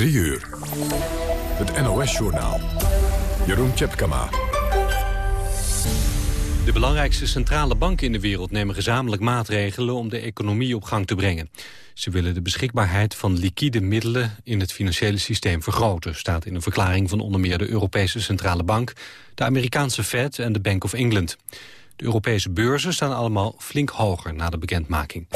3 uur. Het NOS-journaal. Jeroen Tjepkama. De belangrijkste centrale banken in de wereld nemen gezamenlijk maatregelen om de economie op gang te brengen. Ze willen de beschikbaarheid van liquide middelen in het financiële systeem vergroten, staat in een verklaring van onder meer de Europese Centrale Bank, de Amerikaanse Fed en de Bank of England. De Europese beurzen staan allemaal flink hoger na de bekendmaking.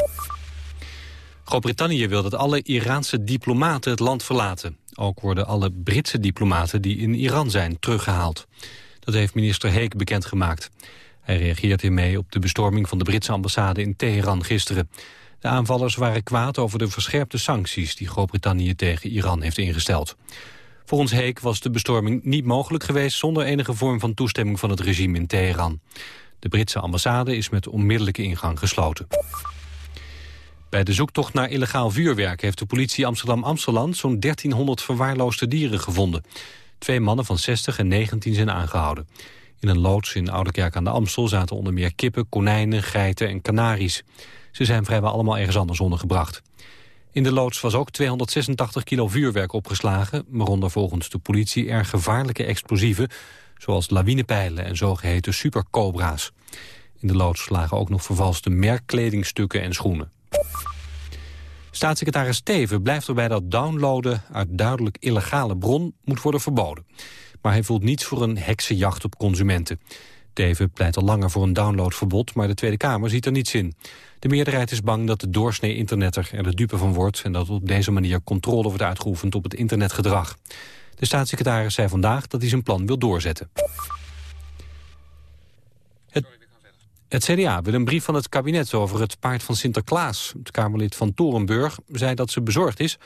Groot-Brittannië wil dat alle Iraanse diplomaten het land verlaten. Ook worden alle Britse diplomaten die in Iran zijn teruggehaald. Dat heeft minister Heek bekendgemaakt. Hij reageert hiermee op de bestorming van de Britse ambassade in Teheran gisteren. De aanvallers waren kwaad over de verscherpte sancties die Groot-Brittannië tegen Iran heeft ingesteld. Volgens Heek was de bestorming niet mogelijk geweest zonder enige vorm van toestemming van het regime in Teheran. De Britse ambassade is met onmiddellijke ingang gesloten. Bij de zoektocht naar illegaal vuurwerk heeft de politie Amsterdam-Amsteland zo'n 1300 verwaarloosde dieren gevonden. Twee mannen van 60 en 19 zijn aangehouden. In een loods in Oudekerk aan de Amstel zaten onder meer kippen, konijnen, geiten en kanaries. Ze zijn vrijwel allemaal ergens anders ondergebracht. In de loods was ook 286 kilo vuurwerk opgeslagen... waaronder volgens de politie erg gevaarlijke explosieven... zoals lawinepijlen en zogeheten supercobra's. In de loods lagen ook nog vervalste merkkledingstukken en schoenen. Staatssecretaris Steven blijft erbij dat downloaden uit duidelijk illegale bron moet worden verboden. Maar hij voelt niets voor een heksenjacht op consumenten. Teven pleit al langer voor een downloadverbod, maar de Tweede Kamer ziet er niets in. De meerderheid is bang dat de doorsnee internetter er de dupe van wordt... en dat op deze manier controle wordt uitgeoefend op het internetgedrag. De staatssecretaris zei vandaag dat hij zijn plan wil doorzetten. Het, het CDA wil een brief van het kabinet over het paard van Sinterklaas. Het Kamerlid van Torenburg zei dat ze bezorgd is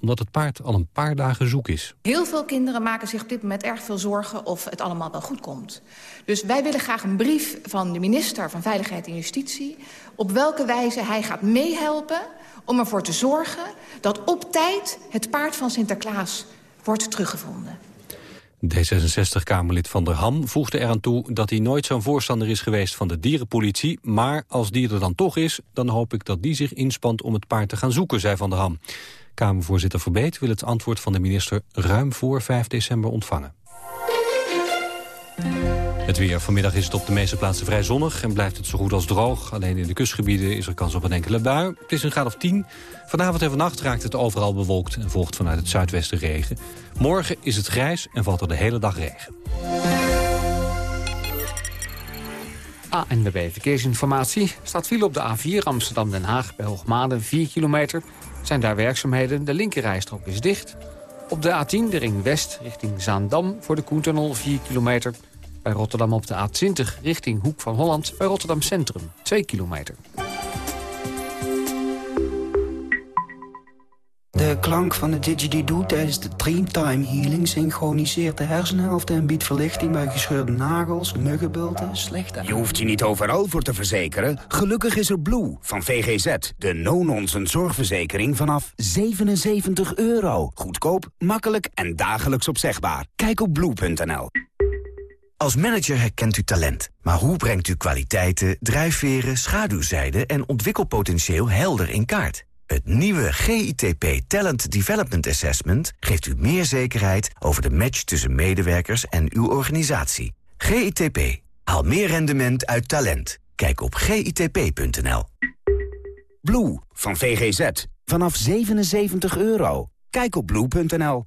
omdat het paard al een paar dagen zoek is. Heel veel kinderen maken zich op dit moment erg veel zorgen of het allemaal wel goed komt. Dus wij willen graag een brief van de minister van Veiligheid en Justitie... op welke wijze hij gaat meehelpen om ervoor te zorgen... dat op tijd het paard van Sinterklaas wordt teruggevonden. D66-Kamerlid Van der Ham voegde eraan toe dat hij nooit zo'n voorstander is geweest van de dierenpolitie. Maar als die er dan toch is, dan hoop ik dat die zich inspant om het paard te gaan zoeken, zei Van der Ham. Kamervoorzitter Verbeet wil het antwoord van de minister ruim voor 5 december ontvangen. Het weer. Vanmiddag is het op de meeste plaatsen vrij zonnig en blijft het zo goed als droog. Alleen in de kustgebieden is er kans op een enkele bui. Het is een graad of 10. Vanavond en vannacht raakt het overal bewolkt en volgt vanuit het zuidwesten regen. Morgen is het grijs en valt er de hele dag regen. ANWB Verkeersinformatie. Staat file op de A4 Amsterdam-Den Haag bij Hoogmade 4 kilometer. Zijn daar werkzaamheden. De linkerrijstrook is dicht. Op de A10 de ring west richting Zaandam voor de Koentunnel 4 kilometer. Bij Rotterdam op de A20 richting Hoek van Holland bij Rotterdam Centrum 2 kilometer. De klank van de didgeridoo tijdens de Dreamtime Healing synchroniseert de hersenhelft en biedt verlichting bij gescheurde nagels, muggenbulten, slechte... Je hoeft je niet overal voor te verzekeren. Gelukkig is er Blue van VGZ, de no-nonsense zorgverzekering vanaf 77 euro. Goedkoop, makkelijk en dagelijks opzegbaar. Kijk op blue.nl. Als manager herkent u talent. Maar hoe brengt u kwaliteiten, drijfveren, schaduwzijden en ontwikkelpotentieel helder in kaart? Het nieuwe GITP Talent Development Assessment geeft u meer zekerheid over de match tussen medewerkers en uw organisatie. GITP. Haal meer rendement uit talent. Kijk op gitp.nl. Blue van VGZ, vanaf 77 euro. Kijk op blue.nl.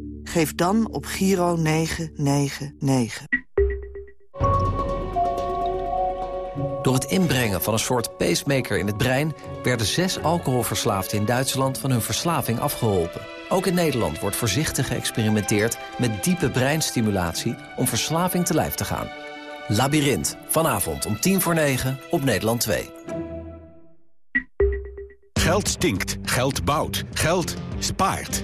Geef dan op Giro 999. Door het inbrengen van een soort pacemaker in het brein... werden zes alcoholverslaafden in Duitsland van hun verslaving afgeholpen. Ook in Nederland wordt voorzichtig geëxperimenteerd... met diepe breinstimulatie om verslaving te lijf te gaan. Labyrinth, vanavond om tien voor negen op Nederland 2. Geld stinkt, geld bouwt, geld spaart.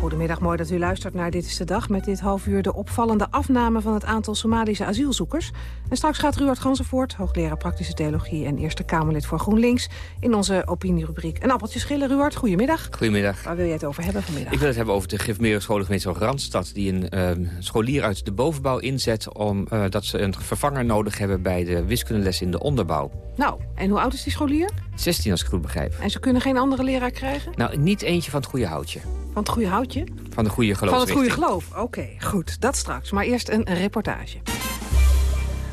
Goedemiddag, mooi dat u luistert naar Dit is de Dag... met dit half uur de opvallende afname van het aantal Somalische asielzoekers. En straks gaat Ruud Ganzenvoort, hoogleraar praktische theologie... en Eerste Kamerlid voor GroenLinks, in onze opinierubriek. Een appeltje schillen, Ruud. Goedemiddag. Goedemiddag. Waar wil je het over hebben vanmiddag? Ik wil het hebben over de Gifmeer scholengemeenschap Randstad... die een uh, scholier uit de bovenbouw inzet... omdat uh, dat ze een vervanger nodig hebben bij de wiskundeles in de onderbouw. Nou, en hoe oud is die scholier? 16 als ik het goed begrijp. En ze kunnen geen andere leraar krijgen? Nou, niet eentje van het goede houtje. Van het goede houtje? Van de goede geloof. Van het goede geloof, oké, goed. Dat straks. Maar eerst een reportage.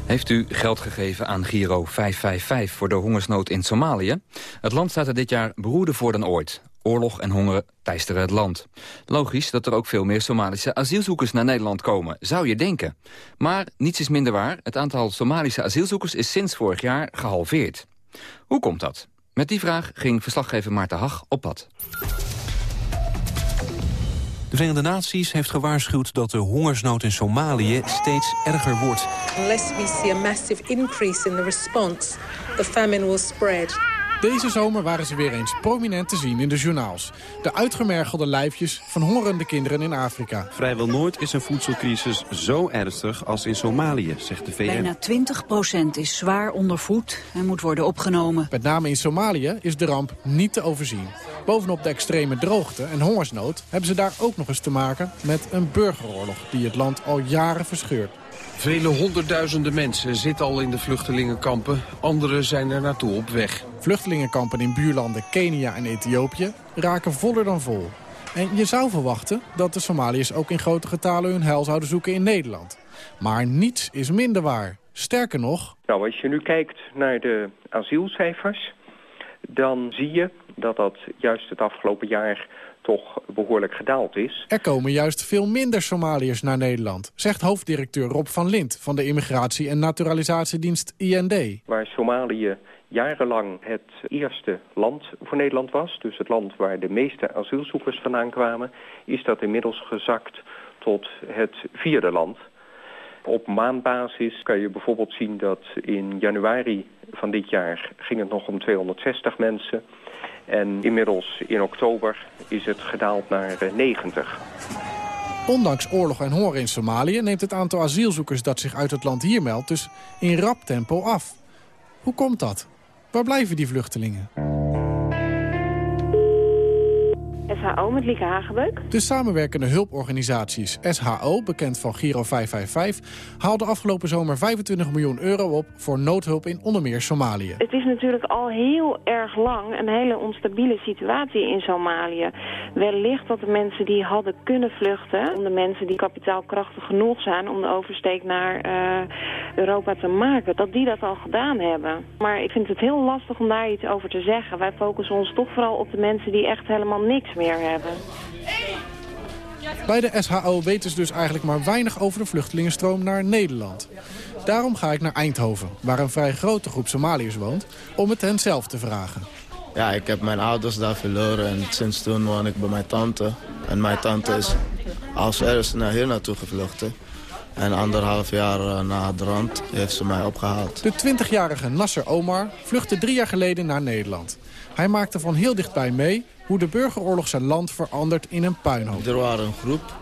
Heeft u geld gegeven aan Giro 555 voor de hongersnood in Somalië? Het land staat er dit jaar beroerder voor dan ooit. Oorlog en honger teisteren het land. Logisch dat er ook veel meer Somalische asielzoekers naar Nederland komen, zou je denken. Maar niets is minder waar. Het aantal Somalische asielzoekers is sinds vorig jaar gehalveerd. Hoe komt dat? Met die vraag ging verslaggever Maarten Hag op pad. De Verenigde Naties heeft gewaarschuwd dat de hongersnood in Somalië steeds erger wordt. Unless we see a massive increase in the response, the famine will spread. Deze zomer waren ze weer eens prominent te zien in de journaals. De uitgemergelde lijfjes van hongerende kinderen in Afrika. Vrijwel nooit is een voedselcrisis zo ernstig als in Somalië, zegt de VN. Bijna 20% is zwaar ondervoed en moet worden opgenomen. Met name in Somalië is de ramp niet te overzien. Bovenop de extreme droogte en hongersnood hebben ze daar ook nog eens te maken met een burgeroorlog die het land al jaren verscheurt. Vele honderdduizenden mensen zitten al in de vluchtelingenkampen. Anderen zijn er naartoe op weg. Vluchtelingenkampen in buurlanden Kenia en Ethiopië raken voller dan vol. En je zou verwachten dat de Somaliërs ook in grote getalen hun heil zouden zoeken in Nederland. Maar niets is minder waar. Sterker nog... Nou, als je nu kijkt naar de asielcijfers... dan zie je dat dat juist het afgelopen jaar toch behoorlijk gedaald is. Er komen juist veel minder Somaliërs naar Nederland, zegt hoofddirecteur Rob van Lint van de Immigratie- en Naturalisatiedienst IND. Waar Somalië jarenlang het eerste land voor Nederland was, dus het land waar de meeste asielzoekers vandaan kwamen, is dat inmiddels gezakt tot het vierde land. Op maandbasis kan je bijvoorbeeld zien dat in januari van dit jaar ging het nog om 260 mensen. En inmiddels in oktober is het gedaald naar 90. Ondanks oorlog en honger in Somalië neemt het aantal asielzoekers dat zich uit het land hier meldt dus in rap tempo af. Hoe komt dat? Waar blijven die vluchtelingen? SHO met Lieke Hagebeuk. De samenwerkende hulporganisaties SHO, bekend van Giro 555... haalde afgelopen zomer 25 miljoen euro op voor noodhulp in onder meer Somalië. Het is natuurlijk al heel erg lang een hele onstabiele situatie in Somalië. Wellicht dat de mensen die hadden kunnen vluchten... om de mensen die kapitaalkrachtig genoeg zijn om de oversteek naar uh, Europa te maken... dat die dat al gedaan hebben. Maar ik vind het heel lastig om daar iets over te zeggen. Wij focussen ons toch vooral op de mensen die echt helemaal niks meer hebben. Bij de SHO weten ze dus eigenlijk maar weinig over de vluchtelingenstroom naar Nederland. Daarom ga ik naar Eindhoven, waar een vrij grote groep Somaliërs woont, om het hen zelf te vragen. Ja, ik heb mijn ouders daar verloren en sinds toen woon ik bij mijn tante. En mijn tante is als eerste naar hier naartoe gevlucht. En anderhalf jaar na de rand heeft ze mij opgehaald. De 20-jarige Nasser Omar vluchtte drie jaar geleden naar Nederland. Hij maakte van heel dichtbij mee hoe de burgeroorlog zijn land verandert in een puinhoop. Er waren een groep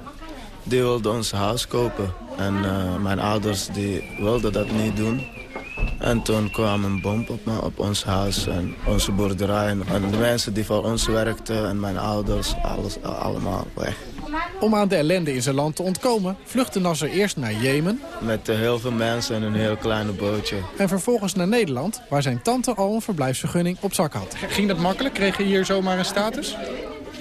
die wilde ons huis kopen. En uh, mijn ouders die wilden dat niet doen. En toen kwam een bom op, op ons huis en onze boerderij. En de mensen die voor ons werkten en mijn ouders, alles allemaal weg. Om aan de ellende in zijn land te ontkomen, vluchtte Nasser eerst naar Jemen. Met heel veel mensen en een heel kleine bootje. En vervolgens naar Nederland, waar zijn tante al een verblijfsvergunning op zak had. Ging dat makkelijk? Kreeg je hier zomaar een status?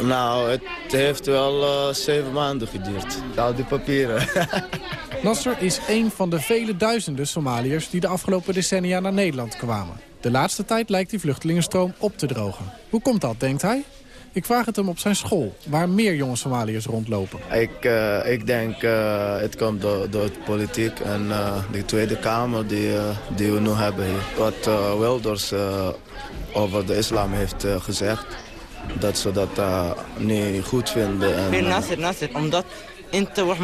Nou, het heeft wel uh, zeven maanden geduurd. Al die papieren. Nasser is een van de vele duizenden Somaliërs die de afgelopen decennia naar Nederland kwamen. De laatste tijd lijkt die vluchtelingenstroom op te drogen. Hoe komt dat, denkt hij? Ik vraag het hem op zijn school, waar meer jonge Somaliërs rondlopen. Ik, uh, ik denk uh, het komt door, door de politiek en uh, de Tweede Kamer die, die we nu hebben hier. Wat Wilders over de islam heeft gezegd, dat ze dat niet goed vinden. En, Nasser, Nasser, omdat te wordt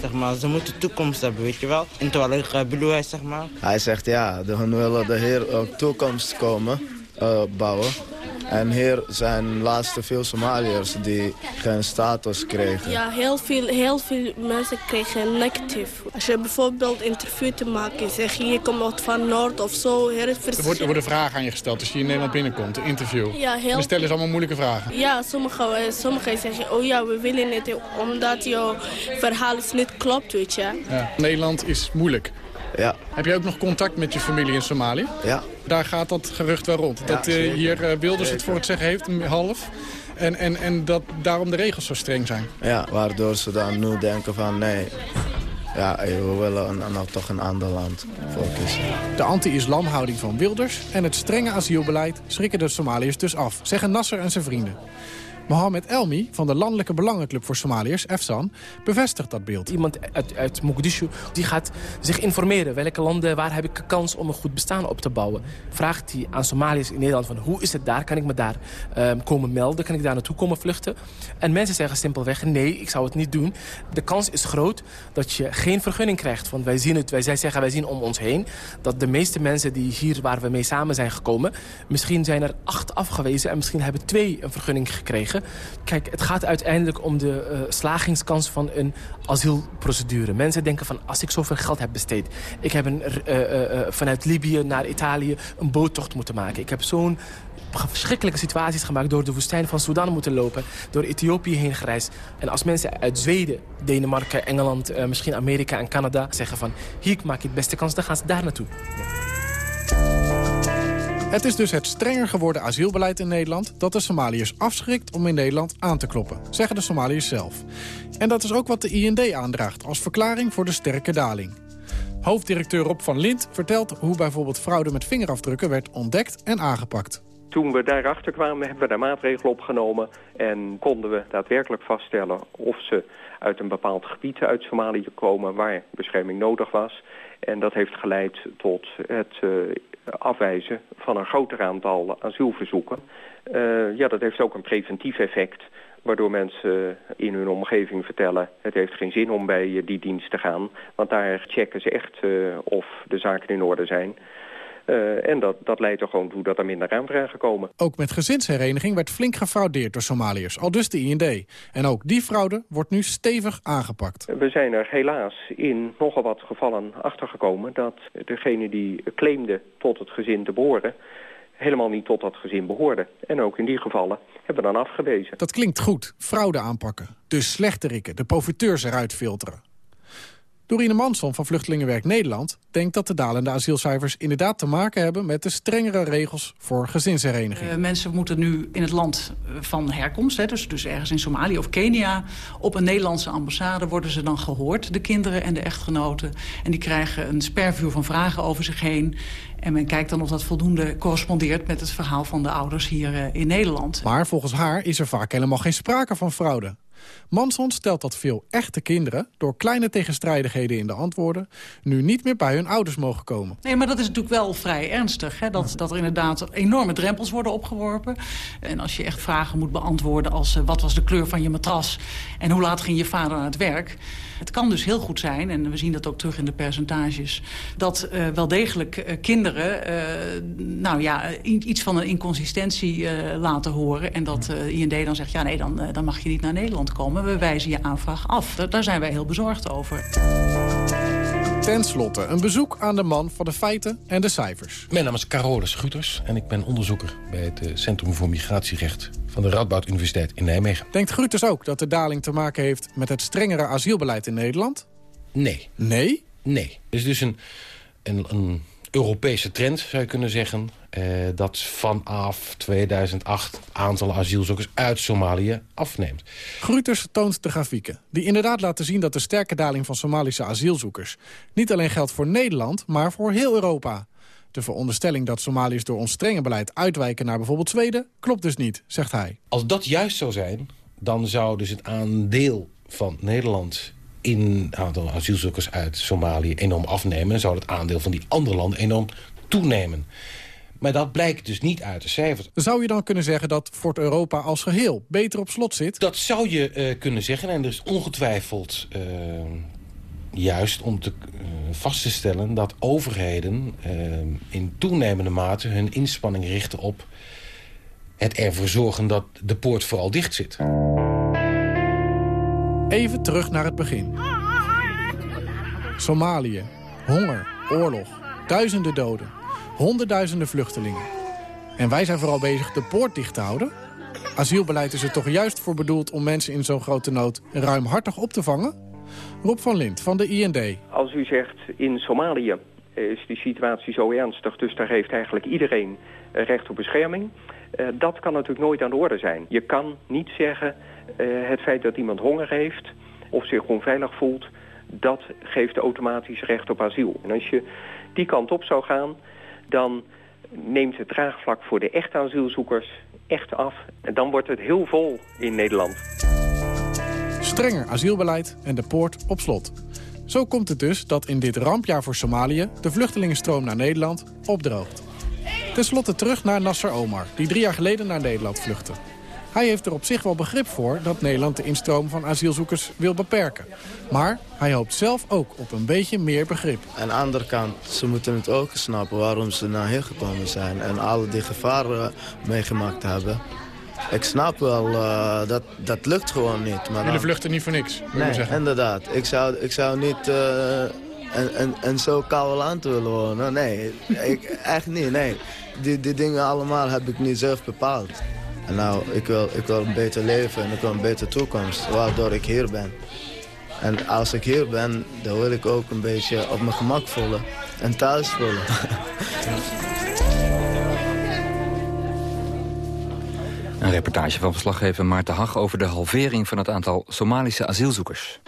zeg maar. Ze moeten toekomst hebben, weet je wel. Ik bedoel, zeg maar. Hij zegt ja, de, hun willen de heer toekomst komen, bouwen. En hier zijn laatste veel Somaliërs die geen status kregen. Ja, heel veel, heel veel mensen kregen negatief. Als je bijvoorbeeld interview te maken, zeg je je komt van Noord of zo. Er, er, wordt, er worden vragen aan je gesteld als je in Nederland binnenkomt, een interview. Ja, heel... En stellen ze allemaal moeilijke vragen. Ja, sommigen sommige zeggen, oh ja, we willen het omdat jouw verhaal is niet klopt, weet je. Ja. Nederland is moeilijk. Ja. Heb je ook nog contact met je familie in Somalië? Ja. Daar gaat dat gerucht wel rond. dat uh, hier uh, Wilders het voor het zeggen heeft, half. En, en, en dat daarom de regels zo streng zijn. Ja, waardoor ze dan nu denken van nee, ja, we willen een, nou toch een ander land voor kiezen. De anti-islamhouding van Wilders en het strenge asielbeleid schrikken de Somaliërs dus af, zeggen Nasser en zijn vrienden. Mohamed Elmi van de Landelijke Belangenclub voor Somaliërs, EFSAN, bevestigt dat beeld. Iemand uit, uit Mogadishu die gaat zich informeren. Welke landen, waar heb ik kans om een goed bestaan op te bouwen? Vraagt hij aan Somaliërs in Nederland van hoe is het daar? Kan ik me daar um, komen melden? Kan ik daar naartoe komen vluchten? En mensen zeggen simpelweg nee, ik zou het niet doen. De kans is groot dat je geen vergunning krijgt. Want wij zien het, wij zeggen wij zien om ons heen dat de meeste mensen die hier waar we mee samen zijn gekomen, misschien zijn er acht afgewezen en misschien hebben twee een vergunning gekregen. Kijk, het gaat uiteindelijk om de uh, slagingskans van een asielprocedure. Mensen denken van, als ik zoveel geld heb besteed... ik heb een, uh, uh, vanuit Libië naar Italië een boottocht moeten maken. Ik heb zo'n verschrikkelijke situaties gemaakt... door de woestijn van Sudan moeten lopen, door Ethiopië heen gereisd. En als mensen uit Zweden, Denemarken, Engeland, misschien Amerika en Canada... zeggen van, hier maak ik het beste kans, dan gaan ze daar naartoe. Het is dus het strenger geworden asielbeleid in Nederland... dat de Somaliërs afschrikt om in Nederland aan te kloppen, zeggen de Somaliërs zelf. En dat is ook wat de IND aandraagt als verklaring voor de sterke daling. Hoofddirecteur Rob van Lint vertelt hoe bijvoorbeeld fraude met vingerafdrukken werd ontdekt en aangepakt. Toen we daarachter kwamen hebben we daar maatregelen opgenomen en konden we daadwerkelijk vaststellen of ze uit een bepaald gebied uit Somalië komen waar bescherming nodig was. En dat heeft geleid tot het uh, afwijzen van een groter aantal asielverzoeken. Uh, ja, dat heeft ook een preventief effect waardoor mensen in hun omgeving vertellen... het heeft geen zin om bij die dienst te gaan, want daar checken ze echt uh, of de zaken in orde zijn... Uh, en dat, dat leidt er gewoon toe dat er minder aanvragen komen. Ook met gezinshereniging werd flink gefraudeerd door Somaliërs, al dus de IND. En ook die fraude wordt nu stevig aangepakt. We zijn er helaas in nogal wat gevallen achtergekomen... dat degene die claimde tot het gezin te behoren helemaal niet tot dat gezin behoorde. En ook in die gevallen hebben we dan afgewezen. Dat klinkt goed, fraude aanpakken. Dus slechterikken, de profiteurs eruit filteren. Dorine Manson van Vluchtelingenwerk Nederland denkt dat de dalende asielcijfers inderdaad te maken hebben met de strengere regels voor gezinshereniging. Uh, mensen moeten nu in het land van herkomst, hè, dus, dus ergens in Somalië of Kenia, op een Nederlandse ambassade worden ze dan gehoord, de kinderen en de echtgenoten. En die krijgen een spervuur van vragen over zich heen. En men kijkt dan of dat voldoende correspondeert met het verhaal van de ouders hier uh, in Nederland. Maar volgens haar is er vaak helemaal geen sprake van fraude. Manson stelt dat veel echte kinderen, door kleine tegenstrijdigheden in de antwoorden, nu niet meer bij hun ouders mogen komen. Nee, maar dat is natuurlijk wel vrij ernstig. Hè? Dat, dat er inderdaad enorme drempels worden opgeworpen. En als je echt vragen moet beantwoorden als uh, wat was de kleur van je matras en hoe laat ging je vader naar het werk. Het kan dus heel goed zijn, en we zien dat ook terug in de percentages... dat uh, wel degelijk uh, kinderen uh, nou ja, iets van een inconsistentie laten horen... en dat IND dan zegt, ja nee, dan, dan mag je niet naar Nederland komen. We wijzen je aanvraag af. Daar, daar zijn wij heel bezorgd over. Ten slotte een bezoek aan de man van de feiten en de cijfers. Mijn naam is Carole Schuters en ik ben onderzoeker bij het Centrum voor Migratierecht van de Radboud Universiteit in Nijmegen. Denkt Gruters ook dat de daling te maken heeft met het strengere asielbeleid in Nederland? Nee. Nee? Nee. Er is dus een, een, een Europese trend, zou je kunnen zeggen... Uh, dat vanaf 2008 aantal asielzoekers uit Somalië afneemt. Gruuters toont de grafieken, die inderdaad laten zien... dat de sterke daling van Somalische asielzoekers... niet alleen geldt voor Nederland, maar voor heel Europa. De veronderstelling dat Somaliërs door ons strenge beleid uitwijken naar bijvoorbeeld Zweden... klopt dus niet, zegt hij. Als dat juist zou zijn, dan zou dus het aandeel van Nederland in aantal asielzoekers uit Somalië enorm afnemen... en zou het aandeel van die andere landen enorm toenemen. Maar dat blijkt dus niet uit de cijfers. Zou je dan kunnen zeggen dat Fort Europa als geheel beter op slot zit? Dat zou je uh, kunnen zeggen. En er is ongetwijfeld uh, juist om te, uh, vast te stellen... dat overheden in toenemende mate hun inspanning richten op... het ervoor zorgen dat de poort vooral dicht zit. Even terug naar het begin. Somalië, honger, oorlog, duizenden doden, honderdduizenden vluchtelingen. En wij zijn vooral bezig de poort dicht te houden? Asielbeleid is er toch juist voor bedoeld om mensen in zo'n grote nood ruimhartig op te vangen? Rob van Lint van de IND. Als u zegt in Somalië is die situatie zo ernstig, dus daar heeft eigenlijk iedereen recht op bescherming. Uh, dat kan natuurlijk nooit aan de orde zijn. Je kan niet zeggen het feit dat iemand honger heeft of zich onveilig voelt, dat geeft automatisch recht op asiel. En als je die kant op zou gaan, dan neemt het draagvlak voor de echte asielzoekers echt af. En dan wordt het heel vol in Nederland. Strenger asielbeleid en de poort op slot. Zo komt het dus dat in dit rampjaar voor Somalië... de vluchtelingenstroom naar Nederland opdroogt. Ten slotte terug naar Nasser Omar, die drie jaar geleden naar Nederland vluchtte. Hij heeft er op zich wel begrip voor dat Nederland de instroom van asielzoekers wil beperken. Maar hij hoopt zelf ook op een beetje meer begrip. Aan de andere kant, ze moeten het ook snappen waarom ze naar hier gekomen zijn. En alle die gevaren meegemaakt hebben. Ik snap wel, uh, dat, dat lukt gewoon niet. Maar Jullie vluchten niet voor niks, nee, zeggen. inderdaad. Ik zou, ik zou niet... Uh, en, en, en zo koude land willen wonen. Nee, ik, echt niet. Nee. Die, die dingen allemaal heb ik niet zelf bepaald. En nou, ik wil, ik wil een beter leven en ik wil een betere toekomst, waardoor ik hier ben. En als ik hier ben, dan wil ik ook een beetje op mijn gemak voelen en thuis voelen. Een reportage van verslaggever Maarten Hag over de halvering van het aantal Somalische asielzoekers.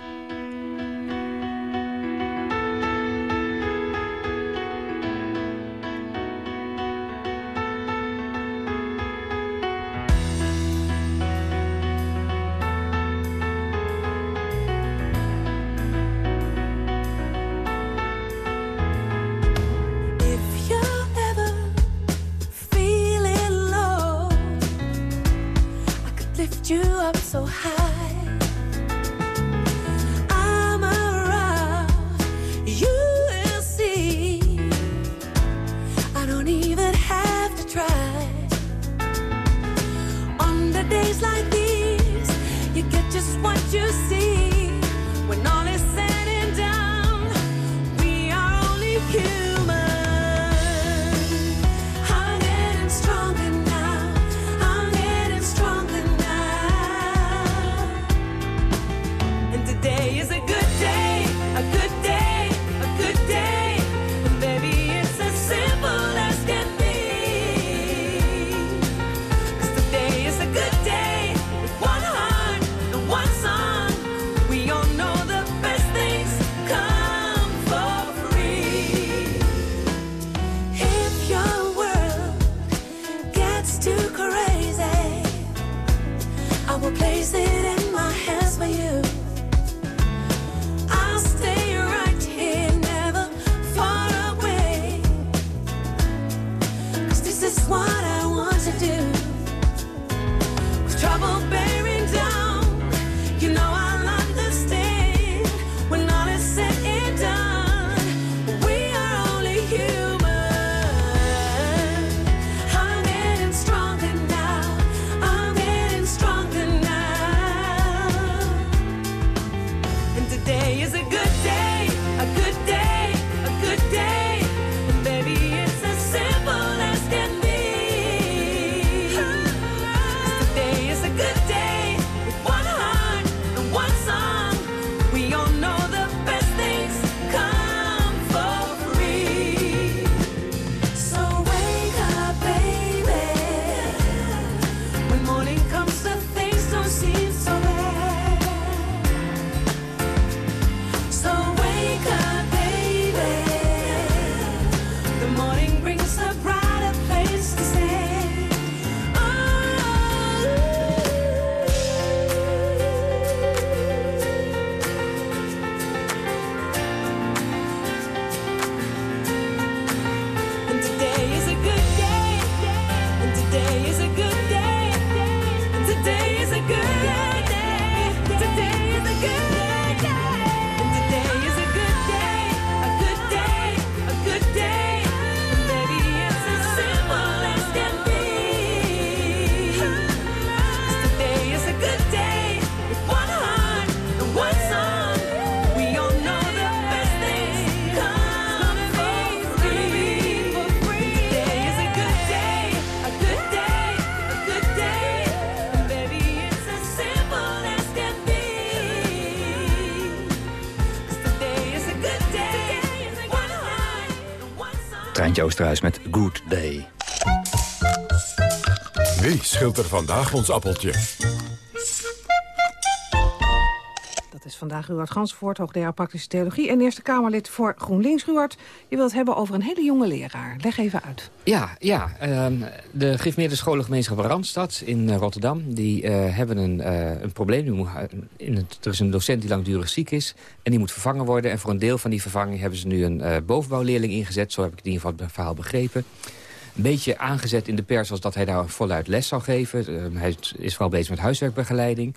Oosterhuis met Good Day. Wie scheelt er vandaag ons appeltje? Vandaag Ruud Gansvoort, hoogleraar praktische theologie... en Eerste Kamerlid voor GroenLinks. Ruud, je wilt het hebben over een hele jonge leraar. Leg even uit. Ja, ja ehm, de gereformeerde scholengemeenschap Randstad in eh, Rotterdam... die eh, hebben een, eh, een probleem. In er is een docent die langdurig ziek is en die moet vervangen worden. En voor een deel van die vervanging hebben ze nu een bovenbouwleerling ingezet. Zo heb ik in ieder geval het verhaal begrepen. Een beetje aangezet in de pers als dat hij daar voluit les zou geven. Ehm, hij is vooral bezig met huiswerkbegeleiding.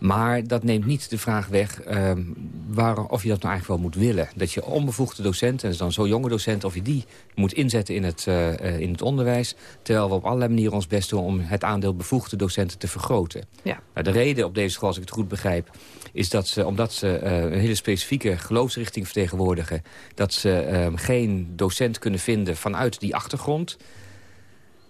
Maar dat neemt niet de vraag weg ehm, waar, of je dat nou eigenlijk wel moet willen. Dat je onbevoegde docenten, en dan zo jonge docenten... of je die moet inzetten in het, eh, eh, in het onderwijs... terwijl we op allerlei manieren ons best doen... om het aandeel bevoegde docenten te vergroten. Ja. Nou, de reden op deze school, als ik het goed begrijp... is dat ze, omdat ze eh, een hele specifieke geloofsrichting vertegenwoordigen... dat ze ehm, geen docent kunnen vinden vanuit die achtergrond...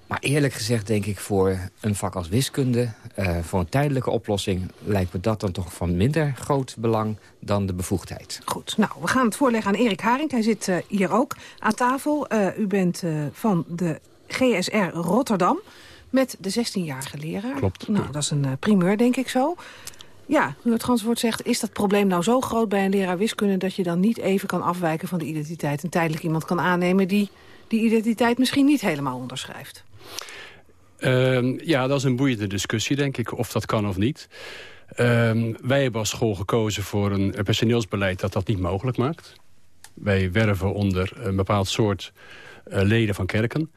Maar eerlijk gezegd denk ik voor een vak als wiskunde... eh, voor een tijdelijke oplossing lijkt me dat dan toch van minder groot belang dan de bevoegdheid. Goed, nou, we gaan het voorleggen aan Erik Haring. Hij zit eh, hier ook aan tafel. Eh, u bent eh, van de GSR Rotterdam met de 16-jarige leraar. Klopt. Nou, dat is een primeur, denk ik zo. Ja, Ruud Ganswoord zegt, is dat probleem nou zo groot bij een leraar wiskunde... dat je dan niet even kan afwijken van de identiteit... en tijdelijk iemand kan aannemen die die identiteit misschien niet helemaal onderschrijft? Ehm, ja, dat is een boeiende discussie, denk ik, of dat kan of niet. Ehm, wij hebben als school gekozen voor een personeelsbeleid dat dat niet mogelijk maakt. Wij werven onder een bepaald soort eh, leden van kerken.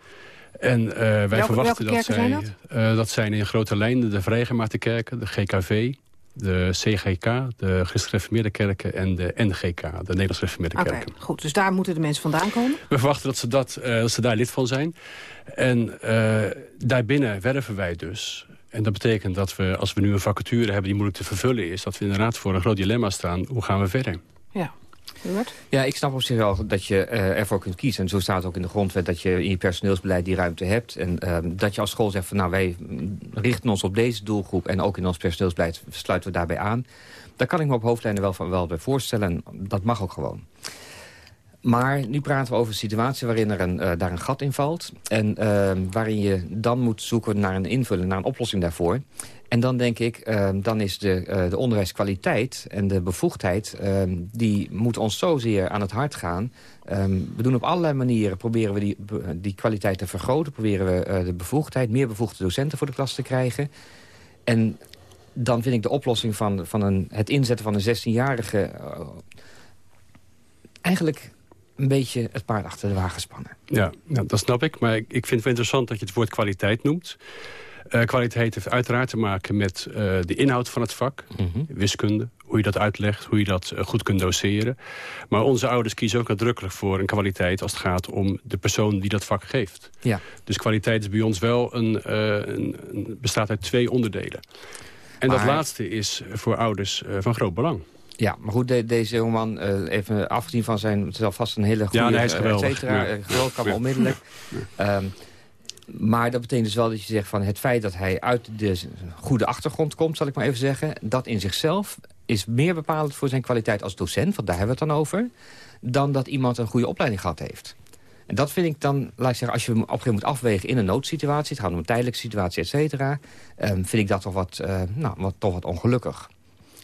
En eh, wij Welke- verwachten welke dat zij... kerken zijn dat? eh, dat zijn in grote lijnen de vrijgemaakte kerken, de GKV... de CGK, de Gereformeerde Kerken... en de NGK, de Nederlands Gereformeerde Oké, Kerken. goed, dus daar moeten de mensen vandaan komen? We verwachten dat ze, dat, eh, dat ze daar lid van zijn. En eh, daarbinnen werven wij dus. En dat betekent dat we, als we nu een vacature hebben die moeilijk te vervullen is... dat we inderdaad voor een groot dilemma staan. Hoe gaan we verder? Ja. Ik snap op zich wel dat je eh, ervoor kunt kiezen. En zo staat ook in de grondwet dat je in je personeelsbeleid die ruimte hebt. En ehm, dat je als school zegt van nou wij richten ons op deze doelgroep... en ook in ons personeelsbeleid sluiten we daarbij aan. Daar kan ik me op hoofdlijnen wel, van, wel bij voorstellen. En dat mag ook gewoon. Maar nu praten we over een situatie waarin er een, eh, daar een gat in valt. En ehm, waarin je dan moet zoeken naar een invulling, naar een oplossing daarvoor. En dan denk ik, ehm, dan is de, eh, de onderwijskwaliteit en de bevoegdheid... ehm, die moet ons zozeer aan het hart gaan. Ehm, we doen op allerlei manieren, proberen we die, die kwaliteit te vergroten. Proberen we eh, de bevoegdheid, meer bevoegde docenten voor de klas te krijgen. En dan vind ik de oplossing van, van een, het inzetten van een 16-jarige... eh, eigenlijk een beetje het paard achter de wagen spannen. Ja, ja, dat snap ik. Maar ik, ik vind het wel interessant dat je het woord kwaliteit noemt. Eh, kwaliteit heeft uiteraard te maken met eh, de inhoud van het vak. Wiskunde, hoe je dat uitlegt, hoe je dat eh, goed kunt doseren. Maar onze ouders kiezen ook nadrukkelijk voor een kwaliteit... als het gaat om de persoon die dat vak geeft. Ja. Dus kwaliteit is bij ons wel een, een, een- bestaat uit twee onderdelen. En dat laatste is voor ouders van groot belang. Ja, maar goed, de- deze jongeman, eh even afgezien van zijn... het is alvast een hele goede... Ja, hij is geweldig. et cetera, Ja. geweldig kan Ja. onmiddellijk. Ehm, maar dat betekent dus wel dat je zegt van het feit dat hij uit de goede achtergrond komt, zal ik maar even zeggen, dat in zichzelf is meer bepalend voor zijn kwaliteit als docent, want daar hebben we het dan over, dan dat iemand een goede opleiding gehad heeft. En dat vind ik dan, laat ik zeggen, als je hem op een gegeven moment moet afwegen in een noodsituatie, het gaat om een tijdelijke situatie, et cetera, ehm, vind ik dat toch wat, eh, nou, wat, toch wat ongelukkig.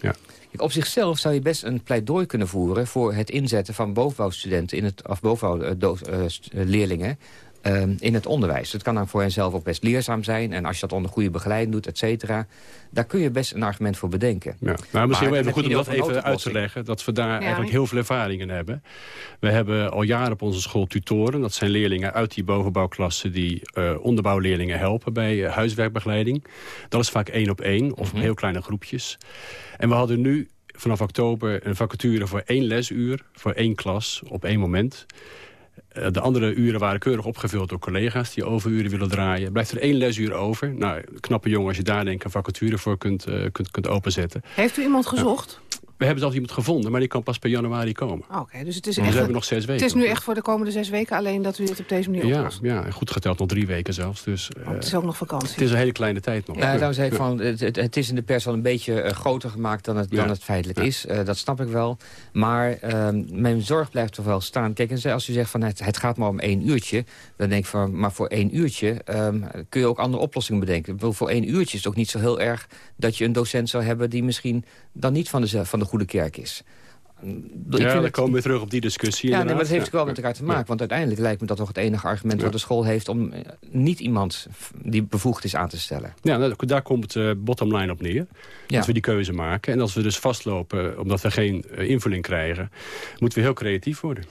Ja. Kijk, op zichzelf zou je best een pleidooi kunnen voeren... voor het inzetten van bovenbouwstudenten in het, of bovenbouwleerlingen ehm, in het onderwijs. Het kan dan voor henzelf ook best leerzaam zijn. En als je dat onder goede begeleiding doet, et cetera... daar kun je best een argument voor bedenken. Ja. Nou, misschien wel even goed om dat even uit te leggen. Dat we daar Ja. eigenlijk heel veel ervaring in hebben. We hebben al jaren op onze school tutoren. Dat zijn leerlingen uit die bovenbouwklassen... die eh, onderbouwleerlingen helpen bij eh, huiswerkbegeleiding. Dat is vaak één op één of heel kleine groepjes. En we hadden nu vanaf oktober een vacature voor één lesuur... voor één klas op één moment... Eh, De andere uren waren keurig opgevuld door collega's die overuren willen draaien. Blijft er één lesuur over. Nou, knappe jongen als je daar denk ik een vacature voor kunt, eh, kunt, kunt openzetten. Heeft u iemand gezocht? We hebben zelfs iemand gevonden, maar die kan pas per januari komen. Oké, dus het is Dus echt... we hebben nog zes weken. Het is nu echt voor de komende zes weken alleen dat u dit op deze manier Ja, oplost. ja, en goed geteld nog drie weken zelfs. Dus, eh, het is ook nog vakantie. Het is een hele kleine tijd nog. Ja, daarom zei ik van, het, is in de pers wel een beetje eh, groter gemaakt dan het, dan het feitelijk is. Eh, dat snap ik wel. Maar ehm, mijn zorg blijft toch wel staan. Kijk, en als u zegt van het, het gaat maar om één uurtje... dan denk ik van, maar voor één uurtje ehm, kun je ook andere oplossingen bedenken. Ik bedoel, Voor één uurtje is het ook niet zo heel erg dat je een docent zou hebben... die misschien dan niet van de, van de goede kerk is. Ik Ja, dan komen we terug op die discussie. ja, nee, maar dat heeft ook wel met elkaar te maken. Want uiteindelijk lijkt me dat toch het enige argument wat de school heeft... om eh, niet iemand die bevoegd is aan te stellen. Ja, nou, daar komt het eh, bottom line op neer. Ja. Dat we die keuze maken. En als we dus vastlopen omdat we geen eh, invulling krijgen... moeten we heel creatief worden.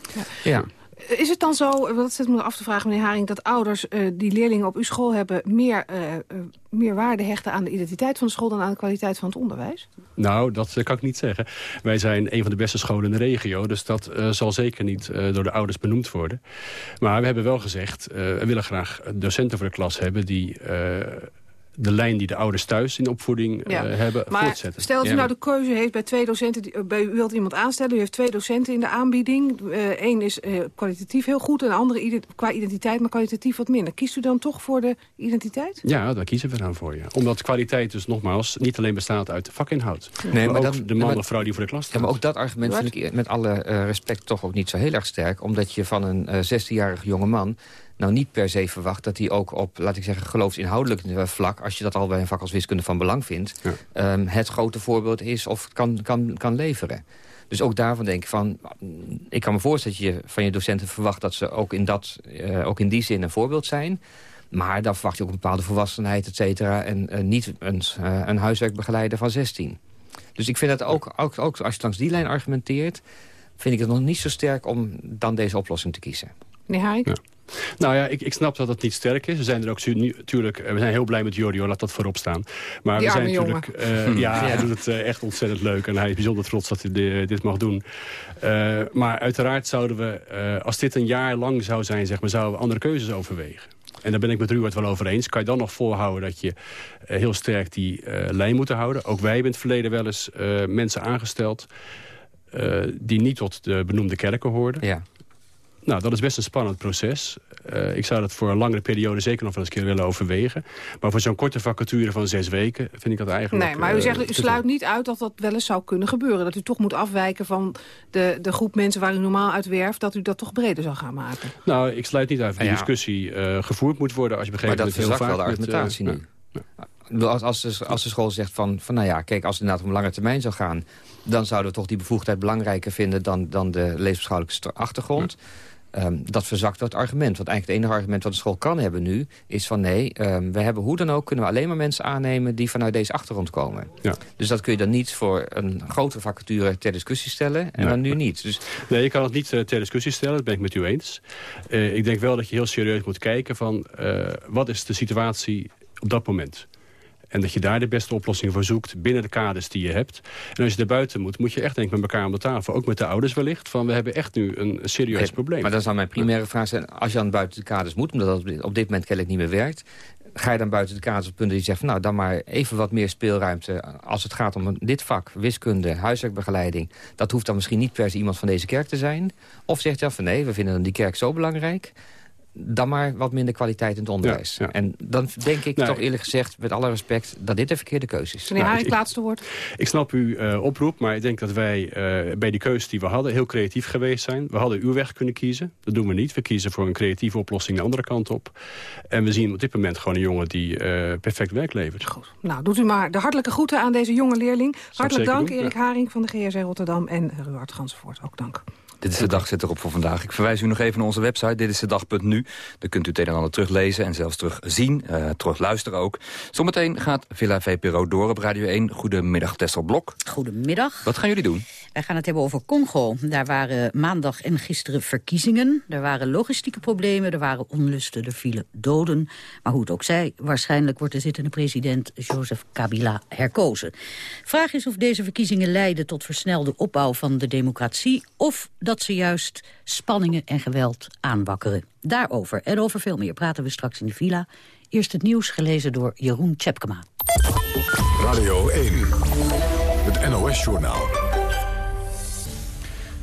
Ja. Is het dan zo, dat zit me af te vragen, meneer Haring... dat ouders eh, die leerlingen op uw school hebben... Meer, eh, eh, meer waarde hechten aan de identiteit van de school... dan aan de kwaliteit van het onderwijs? Nou, dat kan ik niet zeggen. Wij zijn een van de beste scholen in de regio. Dus dat zal zeker niet door de ouders benoemd worden. Maar we hebben wel gezegd... we willen graag docenten voor de klas hebben... die de lijn die de ouders thuis in de opvoeding eh, Ja. hebben Maar voortzetten. stel dat u Ja. nou de keuze heeft bij twee docenten... Die, eh, bij, u wilt iemand aanstellen, u heeft twee docenten in de aanbieding. Eén is eh, kwalitatief heel goed en de andere qua identiteit... maar kwalitatief wat minder. Kiest u dan toch voor de identiteit? Ja, daar kiezen we dan voor, ja. Omdat kwaliteit dus nogmaals niet alleen bestaat uit de vakinhoud. Nee, maar, maar ook dan- de man maar- of vrouw die voor de klas Ja, staat. maar ook dat argument vind ik met alle eh, respect toch ook niet zo heel erg sterk. Omdat je van een eh 16-jarige jonge man nou niet per se verwacht... dat hij ook op, laat ik zeggen, geloofsinhoudelijk vlak... als je dat al bij een vak als wiskunde van belang vindt... ehm, het grote voorbeeld is of kan, kan, kan leveren. Dus ook daarvan denk ik van... ik kan me voorstellen dat je van je docenten verwacht... dat ze ook in, dat, eh, ook in die zin een voorbeeld zijn... Maar dan verwacht je ook een bepaalde volwassenheid, et cetera... en eh, niet een, eh, een huiswerkbegeleider van 16. Dus ik vind dat ook, ook, ook als je langs die lijn argumenteert... vind ik het nog niet zo sterk om dan deze oplossing te kiezen. Meneer Haring? Ja. Nou ja, ik, ik snap dat het niet sterk is. We zijn er ook natuurlijk, eh, we zijn heel blij met Jorio, laat dat voorop staan. Maar Die we zijn natuurlijk, eh, ja, Ja. hij doet het eh, echt ontzettend leuk en hij is bijzonder trots dat hij di- dit mag doen. Eh, maar uiteraard zouden we, eh, als dit een jaar lang zou zijn, zeg maar, zouden we andere keuzes overwegen. En daar ben ik met Ruud wel over eens. Kan je dan nog volhouden dat je heel sterk die eh, lijn moet houden? Ook wij hebben in het verleden wel eens eh, mensen aangesteld... eh, die niet tot de benoemde kerken hoorden. Ja. Nou, dat is best een spannend proces. Eh, ik zou dat voor een langere periode zeker nog wel eens een keer willen overwegen. Maar voor zo'n korte vacature van zes weken vind ik dat eigenlijk... Nee, maar u eh, zegt, u sluit niet uit dat dat wel eens zou kunnen gebeuren. Dat u toch moet afwijken van de, de groep mensen waar u normaal uit werft... dat u dat toch breder zou gaan maken. Nou, ik sluit niet uit dat die Ja. discussie eh, gevoerd moet worden... als je Maar begrepen dat heel verzakt wel vaak de met, eh, argumentatie ja. nu. Ik bedoel, Als, als, de, als de school zegt van, van, nou ja, kijk, als het inderdaad om lange termijn zou gaan... dan zouden we toch die bevoegdheid belangrijker vinden dan, dan de levensbeschouwelijke achtergrond. Ehm, dat verzakt het argument. Want eigenlijk het enige argument wat de school kan hebben nu... is van nee, ehm, we hebben hoe dan ook... kunnen we alleen maar mensen aannemen die vanuit deze achtergrond komen. Ja. Dus dat kun je dan niet voor een grotere vacature ter discussie stellen... en Nee. dan nu niet. Dus Nee, je kan het niet eh, ter discussie stellen, dat ben ik met u eens. Eh, ik denk wel dat je heel serieus moet kijken van... eh, wat is de situatie op dat moment? En dat je daar de beste oplossing voor zoekt binnen de kaders die je hebt. En als je er buiten moet, moet je echt denk ik met elkaar om de tafel. Ook met de ouders wellicht, van we hebben echt nu een serieus Nee, probleem. Maar dan zou mijn primaire vraag zijn... als je dan buiten de kaders moet, omdat dat op dit- moment kennelijk niet meer werkt... ga je dan buiten de kaders op punten die zegt... van, nou, dan maar even wat meer speelruimte als het gaat om dit vak... wiskunde, huiswerkbegeleiding... dat hoeft dan misschien niet per se iemand van deze kerk te zijn. Of zegt je dan van nee, we vinden dan die kerk zo belangrijk... dan maar wat minder kwaliteit in het onderwijs. En dan denk ik Nou, toch eerlijk gezegd, met alle respect... dat dit de verkeerde keuze is. Meneer Nou, laatste woord. Ik snap uw eh, oproep, maar ik denk dat wij eh, bij die keuze die we hadden... heel creatief geweest zijn. We hadden uw weg kunnen kiezen. Dat doen we niet. We kiezen voor een creatieve oplossing de andere kant op. En we zien op dit moment gewoon een jongen die eh, perfect werk levert. Nou, doet u maar de hartelijke groeten aan deze jonge leerling. Hartelijk dank, doen, Erik ja. Haring van de GSR Rotterdam en Ruard Gansenvoort. Ook dank. Dit is de dag zit erop voor vandaag. Ik verwijs u nog even naar onze website, dit is de dag.nu. Daar kunt u het een en ander teruglezen en zelfs terugzien, eh terugluisteren ook. Zometeen gaat Villa VPRO door op Radio 1. Goedemiddag, Tessel Blok. Goedemiddag. Wat gaan jullie doen? Wij gaan het hebben over Congo. Daar waren maandag en gisteren verkiezingen. Er waren logistieke problemen, er waren onlusten, er vielen doden. Maar hoe het ook zij, waarschijnlijk wordt de zittende president Joseph Kabila herkozen. Vraag is of deze verkiezingen leiden tot versnelde opbouw van de democratie... of dat ze juist spanningen en geweld aanwakkeren. Daarover en over veel meer praten we straks in de villa. Eerst het nieuws gelezen door Jeroen Tjepkema. Radio 1, het NOS-journaal.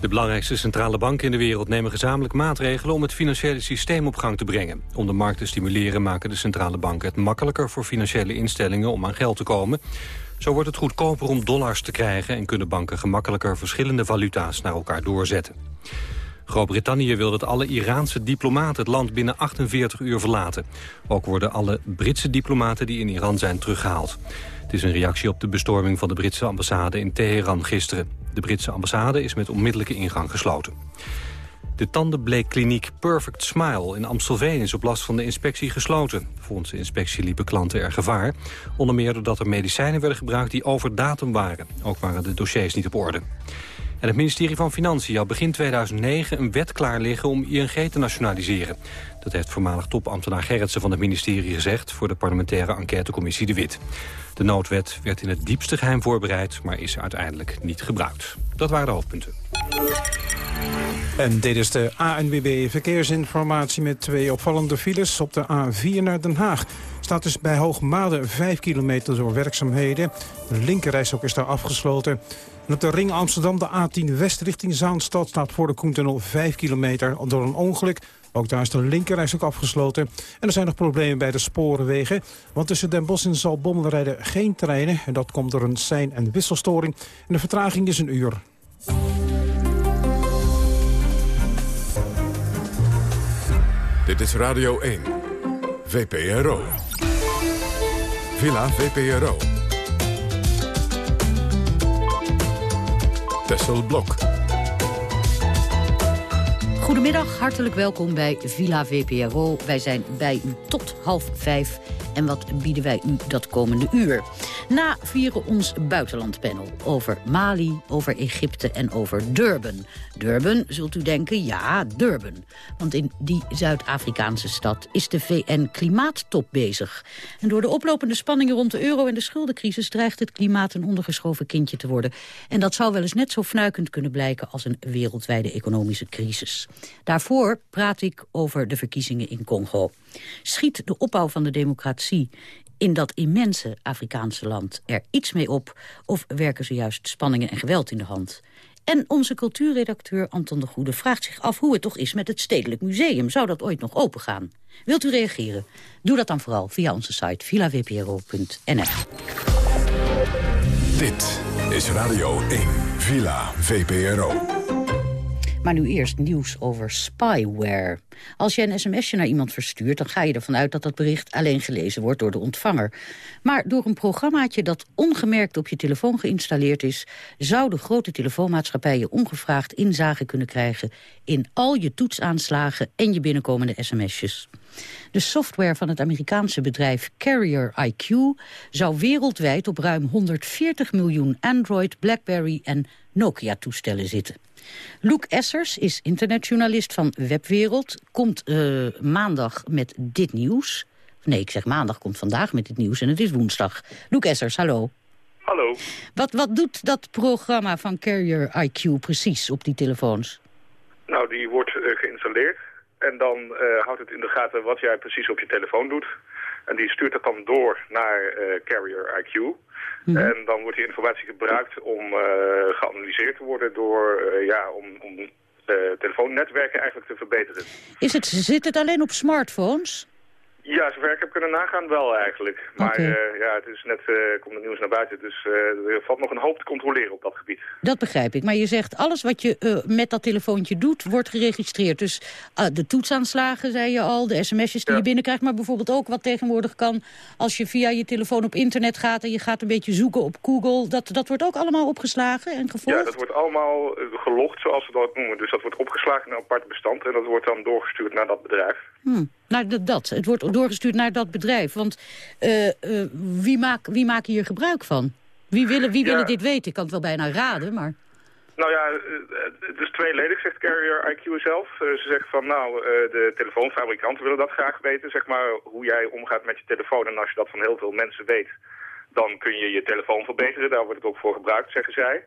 De belangrijkste centrale banken in de wereld nemen gezamenlijk maatregelen om het financiële systeem op gang te brengen. Om de markt te stimuleren maken de centrale banken het makkelijker voor financiële instellingen om aan geld te komen. Zo wordt het goedkoper om dollars te krijgen en kunnen banken gemakkelijker verschillende valuta's naar elkaar doorzetten. Groot-Brittannië wil dat alle Iraanse diplomaten het land binnen 48 uur verlaten. Ook worden alle Britse diplomaten die in Iran zijn teruggehaald. Het is een reactie op de bestorming van de Britse ambassade in Teheran gisteren. De Britse ambassade is met onmiddellijke ingang gesloten. De tandenbleekkliniek Perfect Smile in Amstelveen is op last van de inspectie gesloten. Volgens de inspectie liepen klanten er gevaar. Onder meer doordat er medicijnen werden gebruikt die over datum waren. Ook waren de dossiers niet op orde. En het ministerie van Financiën had begin 2009 een wet klaar liggen om ING te nationaliseren. Dat heeft voormalig topambtenaar Gerritsen van het ministerie gezegd voor de parlementaire enquêtecommissie De Wit. De noodwet werd in het diepste geheim voorbereid, maar is uiteindelijk niet gebruikt. Dat waren de hoofdpunten. En dit is de ANWB Verkeersinformatie met twee opvallende files op de A4 naar Den Haag. Staat dus bij Hoogmade 5 kilometer door werkzaamheden. De linkerrijstok is daar afgesloten. En op de ring Amsterdam, de A10 West richting Zaanstad... staat voor de Koentunnel 5 kilometer door een ongeluk. Ook daar is de linkerrijstok afgesloten. En er zijn nog problemen bij de sporenwegen. Want tussen Den Bosch en Zalbommel rijden geen treinen. En dat komt door een sein- en wisselstoring. En de vertraging is een uur. Dit is Radio 1, VPRO. Villa VPRO. Tessel. Goedemiddag, hartelijk welkom bij Villa VPRO. Wij zijn bij u tot half vijf. En wat bieden wij u dat komende uur? Na vieren ons buitenlandpanel over Mali, over Egypte en over Durban. Durban, zult u denken, ja, Durban. Want in die Zuid-Afrikaanse stad is de VN-klimaattop bezig. En door de oplopende spanningen rond de euro en de schuldencrisis... dreigt het klimaat een ondergeschoven kindje te worden. En dat zou wel eens net zo fnuikend kunnen blijken... als een wereldwijde economische crisis. Daarvoor praat ik over de verkiezingen in Congo. Schiet de opbouw van de democratie in dat immense Afrikaanse land er iets mee op... of werken ze juist spanningen en geweld in de hand? En onze cultuurredacteur Anton de Goede vraagt zich af hoe het toch is met het Stedelijk Museum. Zou dat ooit nog open gaan? Wilt u reageren? Doe dat dan vooral via onze site villavpro.nl. Dit is Radio 1, Villa VPRO. Maar nu eerst nieuws over spyware. Als je een sms'je naar iemand verstuurt... dan ga je ervan uit dat dat bericht alleen gelezen wordt door de ontvanger. Maar door een programmaatje dat ongemerkt op je telefoon geïnstalleerd is... zouden grote telefoonmaatschappijen ongevraagd inzage kunnen krijgen... in al je toetsaanslagen en je binnenkomende sms'jes. De software van het Amerikaanse bedrijf Carrier IQ zou wereldwijd op ruim 140 miljoen Android, BlackBerry en Nokia-toestellen zitten. Luc Essers is internetjournalist van Webwereld. Komt uh, maandag met dit nieuws. Nee, ik zeg maandag komt vandaag met dit nieuws en het is woensdag. Luc Essers, hallo. Hallo. Wat, wat doet dat programma van Carrier IQ precies op die telefoons? Nou, die wordt uh, geïnstalleerd. En dan uh, houdt het in de gaten wat jij precies op je telefoon doet. En die stuurt het dan door naar Carrier IQ. Mm -hmm. En dan wordt die informatie gebruikt om uh, geanalyseerd te worden door, uh, ja, om, om eh, telefoonnetwerken eigenlijk te verbeteren. Is het, zit het alleen op smartphones? Ja, zover ik heb kunnen nagaan wel eigenlijk. Maar eh, ja, het is net, eh, komt het nieuws naar buiten, dus eh, er valt nog een hoop te controleren op dat gebied. Dat begrijp ik. Maar je zegt, alles wat je met dat telefoontje doet, wordt geregistreerd. Dus ah, de toetsaanslagen, zei je al, de sms'jes die je binnenkrijgt... maar bijvoorbeeld ook wat tegenwoordig kan... als je via je telefoon op internet gaat en je gaat een beetje zoeken op Google... dat, dat wordt ook allemaal opgeslagen en gevolgd? Ja, dat wordt allemaal gelogd, zoals we dat noemen. Dus dat wordt opgeslagen in een apart bestand en dat wordt dan doorgestuurd naar dat bedrijf. Hm, nou, dat, dat. Het wordt doorgestuurd naar dat bedrijf. Want eh, eh, wie, maakt wie maakt hier gebruik van? Wie willen, wie Ja. willen dit weten? Ik kan het wel bijna raden, maar... Nou ja, eh, het is tweeledig, zegt Carrier IQ zelf. Ze zegt van, nou, de telefoonfabrikanten willen dat graag weten, zeg maar, hoe jij omgaat met je telefoon. En als je dat van heel veel mensen weet, dan kun je je telefoon verbeteren. Daar wordt het ook voor gebruikt, zeggen zij.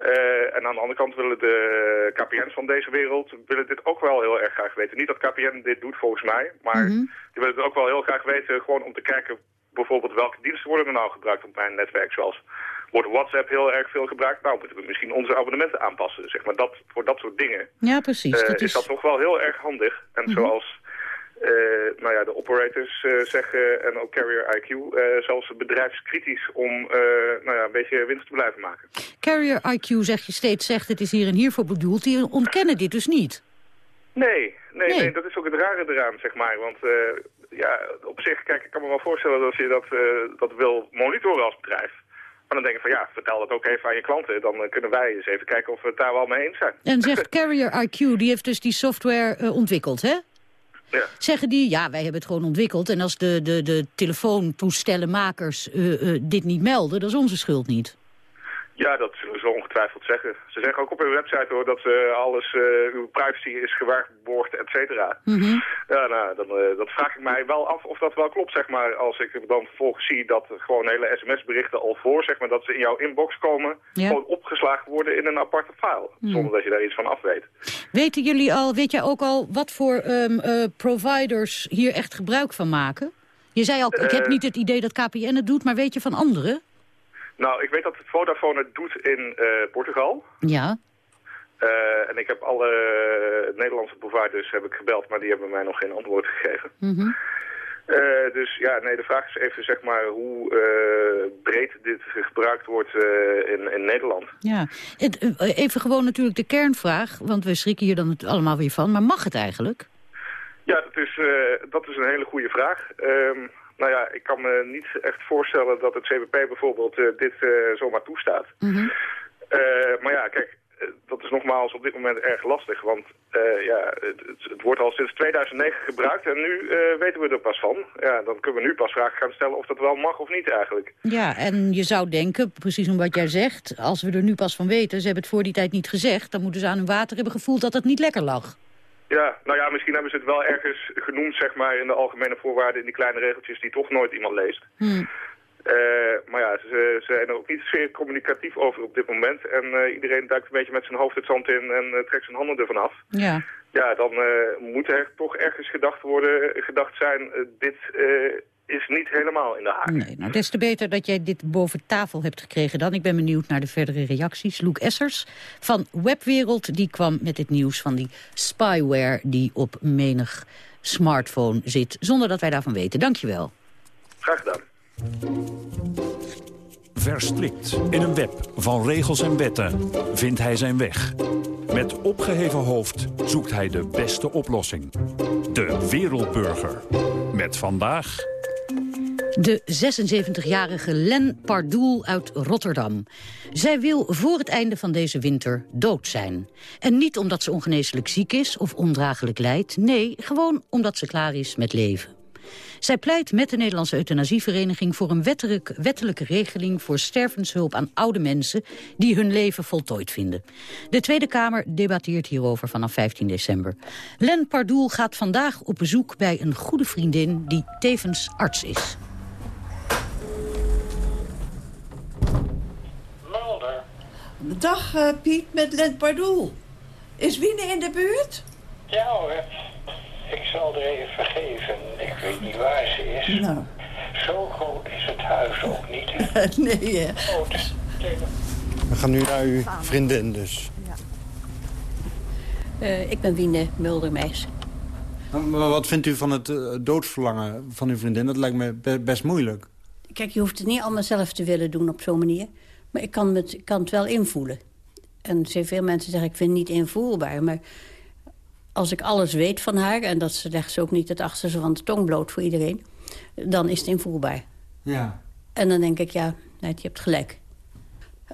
Eh, en aan de andere kant willen de KPN's van deze wereld willen dit ook wel heel erg graag weten. Niet dat KPN dit doet volgens mij, maar Mhm. die willen het ook wel heel graag weten, gewoon om te kijken bijvoorbeeld welke diensten worden er nou gebruikt op mijn netwerk. Zoals wordt WhatsApp heel erg veel gebruikt? Nou, moeten we misschien onze abonnementen aanpassen. Zeg maar dat, voor dat soort dingen Ja, precies. eh, dat is... is... dat toch wel heel erg handig. En Mhm. zoals eh, nou ja, de operators eh, zeggen en ook Carrier IQ, eh, zelfs bedrijfskritisch om nou ja, een beetje winst te blijven maken. Carrier IQ, zeg je steeds, zegt het is hier en hiervoor bedoeld. Die ontkennen dit dus niet. Nee, nee, Nee. nee, dat is ook het rare eraan, zeg maar. Want eh, ja, op zich, kijk, ik kan me wel voorstellen dat als je dat, dat wil monitoren als bedrijf. Maar dan denk ik van ja, vertel dat ook even aan je klanten. Dan kunnen wij eens even kijken of we het daar wel mee eens zijn. En zegt Carrier IQ, die heeft dus die software ontwikkeld, hè? Zeggen die, ja, wij hebben het gewoon ontwikkeld... en als de, de, de telefoontoestellenmakers eh, dit niet melden, dat is onze schuld niet. Ja, dat zullen ze ongetwijfeld zeggen. Ze zeggen ook op hun website hoor dat eh, alles, eh, uw privacy is gewaarborgd, et cetera. Mhm. Ja, nou, dan, eh, dat vraag ik mij wel af of dat wel klopt, zeg maar. Als ik dan vervolgens zie dat er gewoon hele sms-berichten al voor, zeg maar, dat ze in jouw inbox komen, Ja. gewoon opgeslagen worden in een aparte file. Hmm. Zonder dat je daar iets van af weet. Weten jullie al, weet jij ook al wat voor ehm, eh, providers hier echt gebruik van maken? Je zei al, ik heb niet het idee dat KPN het doet, maar weet je van anderen? Nou, ik weet dat Vodafone het doet in eh, Portugal. Ja. Eh, en ik heb alle eh, Nederlandse providers heb ik gebeld, maar die hebben mij nog geen antwoord gegeven. Mhm. Dus ja, nee, de vraag is even zeg maar hoe breed dit gebruikt wordt in, in Nederland. Ja, even gewoon natuurlijk de kernvraag, want we schrikken hier dan het allemaal weer van. Maar mag het eigenlijk? Ja, dat is, dat is een hele goede vraag. Nou ja, ik kan me niet echt voorstellen dat het CBP bijvoorbeeld eh, dit eh, zomaar toestaat. Eh, maar ja, kijk, dat is nogmaals op dit moment erg lastig. Want ja, het, het, wordt al sinds 2009 gebruikt en nu weten we er pas van. Ja, dan kunnen we nu pas vragen gaan stellen of dat wel mag of niet eigenlijk. Ja, en je zou denken, precies om wat jij zegt... als we er nu pas van weten, ze hebben het voor die tijd niet gezegd... dan moeten ze aan hun water hebben gevoeld dat het niet lekker lag. Ja, nou ja, misschien hebben ze het wel ergens genoemd, zeg maar, in de algemene voorwaarden, in die kleine regeltjes die toch nooit iemand leest. Hm. Eh, maar ja, ze, ze zijn er ook niet zeer communicatief over op dit moment. En eh, iedereen duikt een beetje met zijn hoofd het zand in en eh, trekt zijn handen ervan af. Ja. Ja, dan moet er toch ergens gedacht worden, gedacht zijn, dit is niet helemaal in de haak. Nee, nou, des te beter dat jij dit boven tafel hebt gekregen dan. Ik ben benieuwd naar de verdere reacties. Loek Essers van Webwereld, die kwam met het nieuws van die spyware... die op menig smartphone zit, zonder dat wij daarvan weten. Dankjewel. Graag gedaan. Verstrikt in een web van regels en wetten vindt hij zijn weg. Met opgeheven hoofd zoekt hij de beste oplossing. De wereldburger. Met vandaag... De 76-jarige Len Pardoel uit Rotterdam. Zij wil voor het einde van deze winter dood zijn. En niet omdat ze ongeneeslijk ziek is of ondraaglijk lijdt. Nee, gewoon omdat ze klaar is met leven. Zij pleit met de Nederlandse Euthanasievereniging... voor een wettelijk, wettelijke regeling voor stervenshulp aan oude mensen... die hun leven voltooid vinden. De Tweede Kamer debatteert hierover vanaf 15 december. Len Pardoel gaat vandaag op bezoek bij een goede vriendin... die tevens arts is. Dag eh, Piet, met Lent Pardoel. Is Wiene in de buurt? Ja hoor, ik zal er even geven. Ik weet niet waar ze is. Nou. Zo groot is het huis ook niet. nee, hè. Oh, We gaan nu naar uw vriendin dus. Eh, ik ben Wiene Muldermeis. Maar wat vindt u van het uh, doodsverlangen van uw vriendin? Dat lijkt me be best moeilijk. Kijk, je hoeft het niet allemaal zelf te willen doen op zo'n manier. Maar ik kan, het, ik kan het wel invoelen. En veel mensen zeggen, ik vind het niet invoelbaar. Maar als ik alles weet van haar... en dat ze legt ze ook niet het achterste van de tong bloot voor iedereen... dan is het invoelbaar. Ja. En dan denk ik, ja, nee, je hebt gelijk.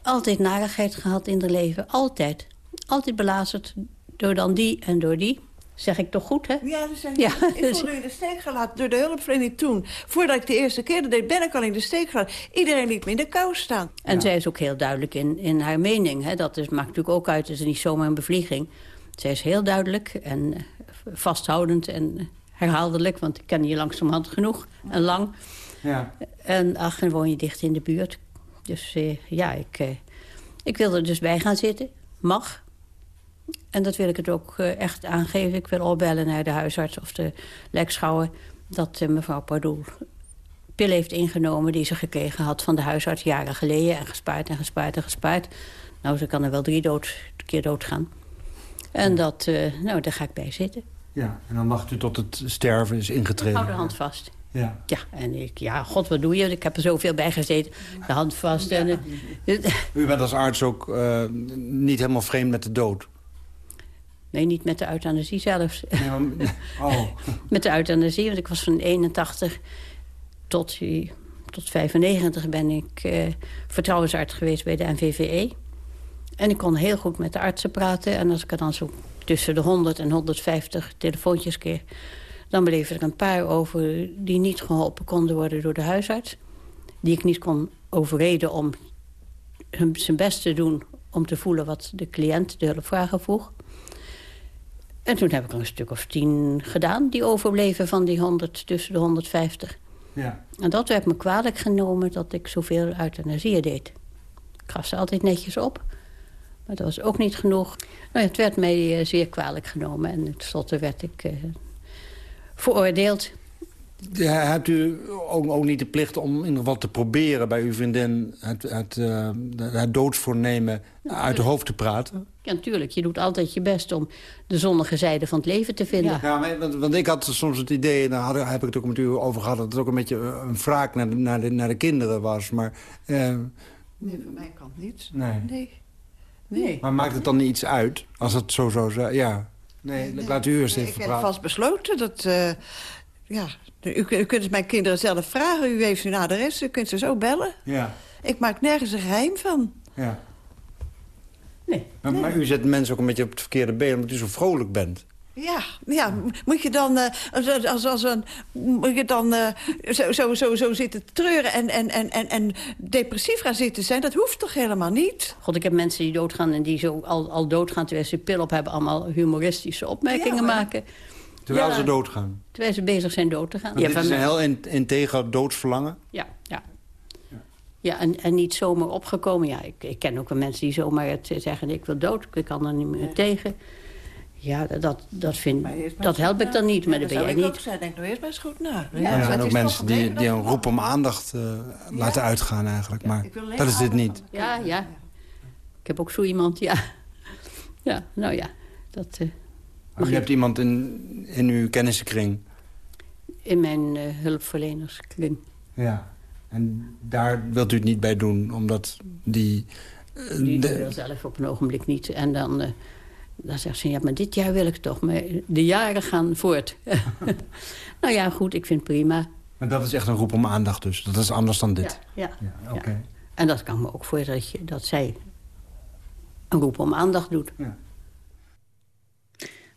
Altijd narigheid gehad in haar leven, altijd. Altijd belazerd door dan die en door die. Zeg ik toch goed, hè? Ja, dat zeg Ja, ik. Voelde in de steek gelaten door de hulpverlening toen. Voordat ik de eerste keer dat deed, ben ik al in de steek gelaten. Iedereen liet me in de kou staan. En zij is ook heel duidelijk in, in haar mening. Hè? Dat is, maakt natuurlijk ook uit, het is niet zomaar een bevlieging. Zij is heel duidelijk en eh, vasthoudend en herhaaldelijk... want ik ken je langzamerhand genoeg en lang. Ja. En ach, dan woon je dicht in de buurt. Dus eh, ja, ik, eh, ik wil er dus bij gaan zitten. Mag. En dat wil ik het ook eh, echt aangeven. Ik wil opbellen naar de huisarts of de lijkschouwer... dat eh, mevrouw Pardoel pillen heeft ingenomen die ze gekregen had van de huisarts jaren geleden. En gespaard en gespaard en gespaard. Nou, ze kan er wel drie dood, keer doodgaan. En dat, eh, nou, daar ga ik bij zitten. Ja, en dan wacht u tot het sterven is ingetreden. Hou de hand vast. Ja. Ja, en ik, ja, god, wat doe je? Ik heb er zoveel bij gezeten. De hand vast. En, U bent als arts ook uh, niet helemaal vreemd met de dood. Nee, niet met de euthanasie zelfs. Nee, oh. met de euthanasie, want ik was van 81 tot, tot 95 ben ik uh, vertrouwensarts geweest bij de NVVE. En ik kon heel goed met de artsen praten. En als ik er dan zo tussen de 100 en 150 telefoontjes kreeg... dan bleef er een paar over die niet geholpen konden worden door de huisarts. Die ik niet kon overreden om zijn best te doen... om te voelen wat de cliënt de hulpvragen vroeg. En toen heb ik er een stuk of tien gedaan... die overbleven van die 100 tussen de 150. Ja. En dat werd me kwalijk genomen dat ik zoveel euthanasieën deed. Ik gaf ze altijd netjes op. Maar dat was ook niet genoeg. Nou ja, het werd mij uh, zeer kwalijk genomen. En tenslotte werd ik uh, veroordeeld. Ja, hebt u ook, ook, niet de plicht om in ieder geval te proberen... bij uw vriendin het, het, uh, het doodsvoornemen nou, uit de hoofd te praten? Ja, natuurlijk. Je doet altijd je best om de zonnige zijde van het leven te vinden. Ja, ja maar, want, want, ik had soms het idee, en daar had, heb ik het ook met u over gehad... dat het ook een beetje een wraak naar de, naar de, naar de kinderen was. Maar, nee, voor mij kan het niet. Nee. nee. Nee. Maar maakt het dan iets uit? Als het zo zou zijn? Ja. Nee, nee, laat u eerst even Ik ben praten. vast besloten dat... Uh, ja, u, u, kunt het mijn kinderen zelf vragen. U heeft hun adres, u kunt ze zo bellen. Ja. Ik maak nergens een geheim van. Ja. Nee. Maar, nee. maar u zet mensen ook een beetje op het verkeerde been... omdat u zo vrolijk bent. Ja, ja, moet je dan, uh, als, als, als een, moet je dan uh, zo, zo, zo, zo zitten treuren en, en, en, en, en depressief gaan zitten zijn? Dat hoeft toch helemaal niet? God, ik heb mensen die doodgaan en die zo al, al doodgaan... terwijl ze pil op hebben, allemaal humoristische opmerkingen Ja, maar- maken. Terwijl Ja. ze doodgaan. Terwijl ze bezig zijn dood te gaan. Want dit van is een heel in- integer doodsverlangen. Ja, ja. Ja, en, en niet zomaar opgekomen. Ja, ik, ik ken ook wel mensen die zomaar het zeggen... ik wil dood, ik kan er niet meer tegen. Ja, dat, dat, vind, dat help ik dan niet, maar dat ben jij ik ook niet. zeggen. Denk nou eerst maar eens goed na. Ja, en ook mensen die, die een roep om aandacht eh, laten uitgaan eigenlijk. Maar dat is dit niet. Ja, ja. Ik heb ook zo iemand, ja. Ja, nou ja. Dat, eh, Maar je hebt iemand in, in uw kennissenkring. in mijn eh, hulpverlenerskring. Ja. En daar wilt u het niet bij doen, omdat die... eh, Die de- wil zelf op een ogenblik niet. En dan, eh, dan zegt ze, ja, maar dit jaar wil ik toch. Maar de jaren gaan voort. nou ja, goed, ik vind het prima. Maar dat is echt een roep om aandacht dus. Dat is anders dan dit. Ja, Ja, oké. En dat kan me ook voor dat, je, dat zij een roep om aandacht doet.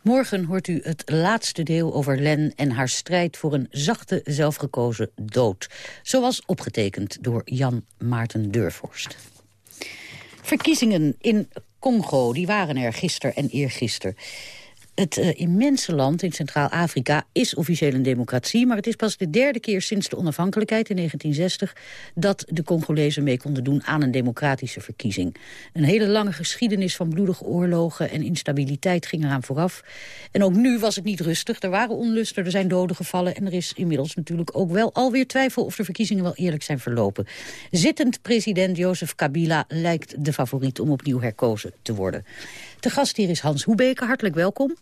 Morgen hoort u het laatste deel over Len en haar strijd voor een zachte, zelfgekozen dood. Zoals opgetekend door Jan Maarten Deurvorst. Verkiezingen in Congo, die waren er gisteren en eergisteren. Het eh, immense land in Centraal-Afrika is officieel een democratie... maar het is pas de derde keer sinds de onafhankelijkheid in 1960... dat de Congolezen mee konden doen aan een democratische verkiezing. Een hele lange geschiedenis van bloedige oorlogen en instabiliteit ging eraan vooraf. En ook nu was het niet rustig. Er waren onlusten, er zijn doden gevallen... en er is inmiddels natuurlijk ook wel alweer twijfel... of de verkiezingen wel eerlijk zijn verlopen. Zittend president Jozef Kabila lijkt de favoriet om opnieuw herkozen te worden. De gast hier is Hans Hoebeke, hartelijk welkom.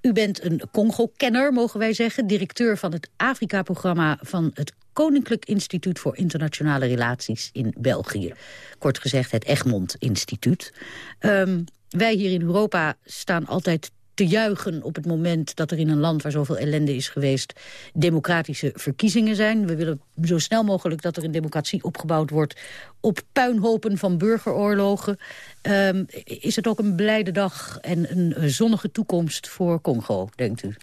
U bent een Congo-kenner, mogen wij zeggen. Directeur van het Afrika-programma van het Koninklijk Instituut voor Internationale Relaties in België. Kort gezegd het Egmond Instituut. Um, wij hier in Europa staan altijd te juichen op het moment dat er in een land waar zoveel ellende is geweest democratische verkiezingen zijn. We willen zo snel mogelijk dat er een democratie opgebouwd wordt op puinhopen van burgeroorlogen. Um, is het ook een blijde dag en een zonnige toekomst voor Congo, denkt u?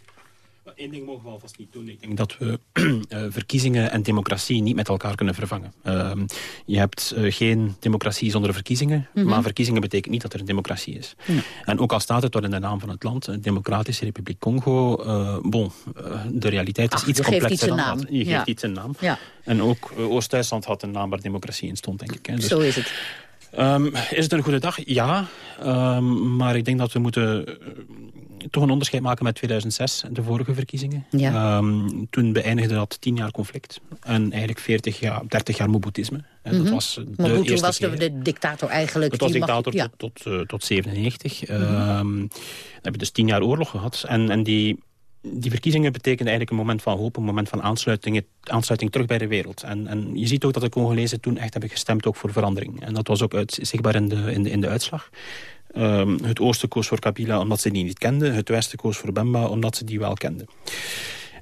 Eén ding mogen we alvast niet doen. Ik denk dat we uh, verkiezingen en democratie niet met elkaar kunnen vervangen. Uh, je hebt uh, geen democratie zonder verkiezingen. Mm -hmm. Maar verkiezingen betekent niet dat er een democratie is. En ook al staat het door in de naam van het land, Democratische Republiek Congo. bon, de realiteit is Ach, iets complexer dan naam. dat. Je geeft ja. iets een naam. Ja. En ook Oost-Duitsland had een naam waar democratie in stond, denk ik. Hè. Dus, Zo is het. Um, is het een goede dag? Ja. Um, maar ik denk dat we moeten uh, toch een onderscheid maken met 2006, de vorige verkiezingen. Ja. Um, toen beëindigde dat tien jaar conflict. En eigenlijk 40 jaar, 30 jaar Mobutisme. Mm -hmm. Dat was de Mobutu eerste was de, de, dictator eigenlijk. Dat was dictator mag, ja. tot, tot, uh, tot 97. Mm -hmm. dan hebben we dus tien jaar oorlog gehad. En, en die die verkiezingen betekenen eigenlijk een moment van hoop, een moment van aansluiting, aansluiting terug bij de wereld. En, en je ziet ook dat de Congolezen toen echt hebben gestemd ook voor verandering. En dat was ook uit, zichtbaar in de, in de, in de uitslag. Um, het oosten koos voor Kabila omdat ze die niet kenden. Het westen koos voor Bemba omdat ze die wel kenden.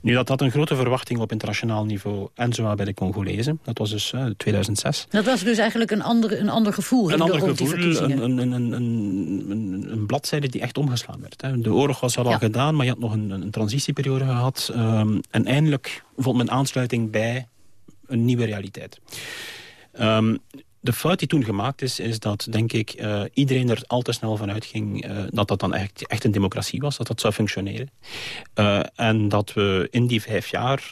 Nu, dat had een grote verwachting op internationaal niveau en zowel bij de Congolezen. Dat was dus uh, 2006. Dat was dus eigenlijk een ander, een ander gevoel een ander rond gevoel, die. Een, een, een, een, een, bladzijde die echt omgeslaan werd. Hè. De oorlog was al, ja. al gedaan, maar je had nog een, een transitieperiode gehad. Um, en eindelijk vond men aansluiting bij een nieuwe realiteit. Um, de fout die toen gemaakt is, is dat, denk ik, uh, iedereen er al te snel van uitging uh, dat dat dan echt, echt een democratie was, dat dat zou functioneren. Uh, en dat we in die vijf jaar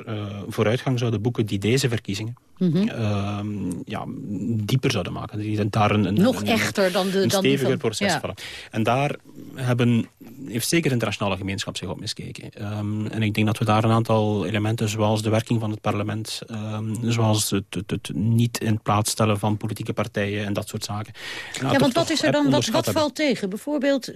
vooruitgang zouden boeken die deze verkiezingen mm -hmm. ja, dieper zouden maken. Die daar een, een, Nog een, echter dan de een dan steviger van, proces. Ja. Vallen. En daar hebben, heeft zeker de internationale gemeenschap zich op misgekeken. Um, en ik denk dat we daar een aantal elementen, zoals de werking van het parlement, um, zoals het, het, het, niet in plaats stellen van politieke partijen en dat soort zaken. Nou, ja, want wat is er dan, wat, wat valt tegen? Bijvoorbeeld,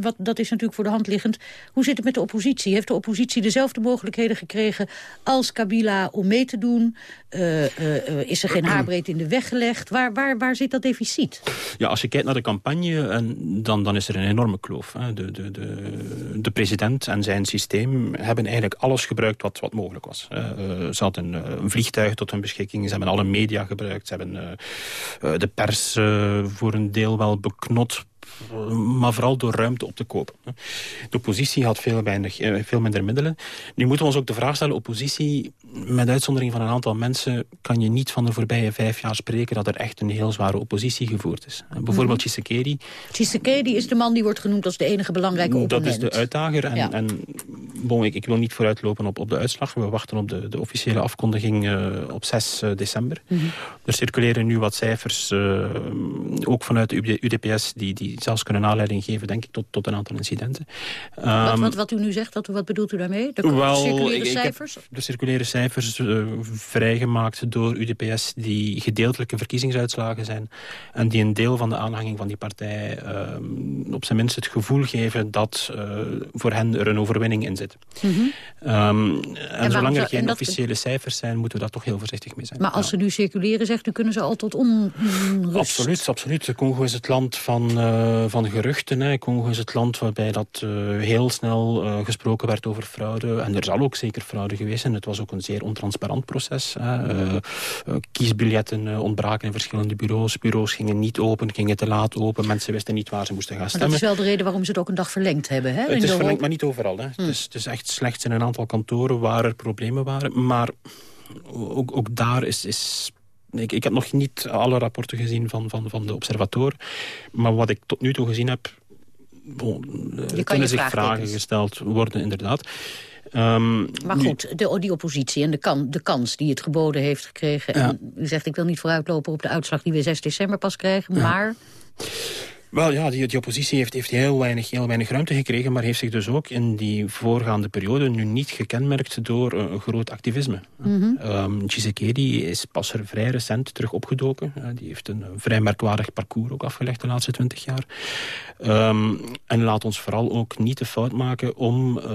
wat, dat is natuurlijk voor de hand liggend, hoe zit het met de oppositie? Heeft de oppositie dezelfde mogelijkheden gekregen als Kabila om mee te doen? Uh, uh, is er geen haarbreed in de weg gelegd? Waar, waar, waar zit dat deficit? Ja, als je kijkt naar de campagne, en dan, dan is er een enorme kloof. Hè. De, de, de, de president en zijn systeem hebben eigenlijk alles gebruikt wat, wat mogelijk was. Ze hadden een vliegtuig tot hun beschikking, ze hebben alle media gebruikt, ze hebben de pers voor een deel wel beknot maar vooral door ruimte op te kopen. De oppositie had veel, weinig, veel minder middelen. Nu moeten we ons ook de vraag stellen, oppositie, met uitzondering van een aantal mensen, kan je niet van de voorbije vijf jaar spreken dat er echt een heel zware oppositie gevoerd is. Bijvoorbeeld Tshisekedi. Tshisekedi is de man die wordt genoemd als de enige belangrijke opponent. Dat is de uitdager. En, ja. en bon, ik, ik, wil niet vooruitlopen op, op de uitslag. We wachten op de, de officiële afkondiging uh, op 6 uh, december. Mm -hmm. Er circuleren nu wat cijfers, uh, ook vanuit de UDPS, die, die zelfs kunnen aanleiding geven, denk ik, tot, tot een aantal incidenten. Um, wat, wat, wat, u nu zegt, wat, wat bedoelt u daarmee? De wel, ik cijfers? de circuleren cijfers uh, vrijgemaakt door UDPS die gedeeltelijke verkiezingsuitslagen zijn en die een deel van de aanhanging van die partij uh, op zijn minst het gevoel geven dat uh, voor hen er een overwinning in zit. Mm -hmm. um, en, en zolang er geen officiële cijfers zijn, moeten we daar toch heel voorzichtig mee zijn. Maar als ja. ze nu circuleren, zegt u, kunnen ze al tot onrust? Absoluut, absoluut. Congo is het land van uh, van geruchten. Hè. Congo is het land waarbij dat uh, heel snel uh, gesproken werd over fraude. En er zal ook zeker fraude geweest zijn. Het was ook een zeer ontransparant proces. Hè. Kiesbiljetten ontbraken in verschillende bureaus. Bureaus gingen niet open, gingen te laat open. Mensen wisten niet waar ze moesten gaan maar stemmen. dat is wel de reden waarom ze het ook een dag verlengd hebben. Hè? Het is verlengd, maar niet overal. Hè. Hmm. Het, is, het is echt slechts in een aantal kantoren waar er problemen waren. Maar ook, ook daar is... is ik, ik heb nog niet alle rapporten gezien van, van, van de observator. Maar wat ik tot nu toe gezien heb... Bon, er kunnen zich vragen gesteld worden, inderdaad. Um, maar goed, de, die oppositie en de, kan, de kans die het geboden heeft gekregen... Ja. En u zegt, ik wil niet vooruitlopen op de uitslag die we 6 december pas krijgen, ja. maar... Wel ja, die, die oppositie heeft, heeft heel, weinig, heel weinig ruimte gekregen... maar heeft zich dus ook in die voorgaande periode nu niet gekenmerkt door eh, een groot activisme. Tshisekedi is pas er vrij recent terug opgedoken. Die heeft een, een vrij merkwaardig parcours ook afgelegd de laatste twintig jaar. Ehm, en laat ons vooral ook niet de fout maken om eh,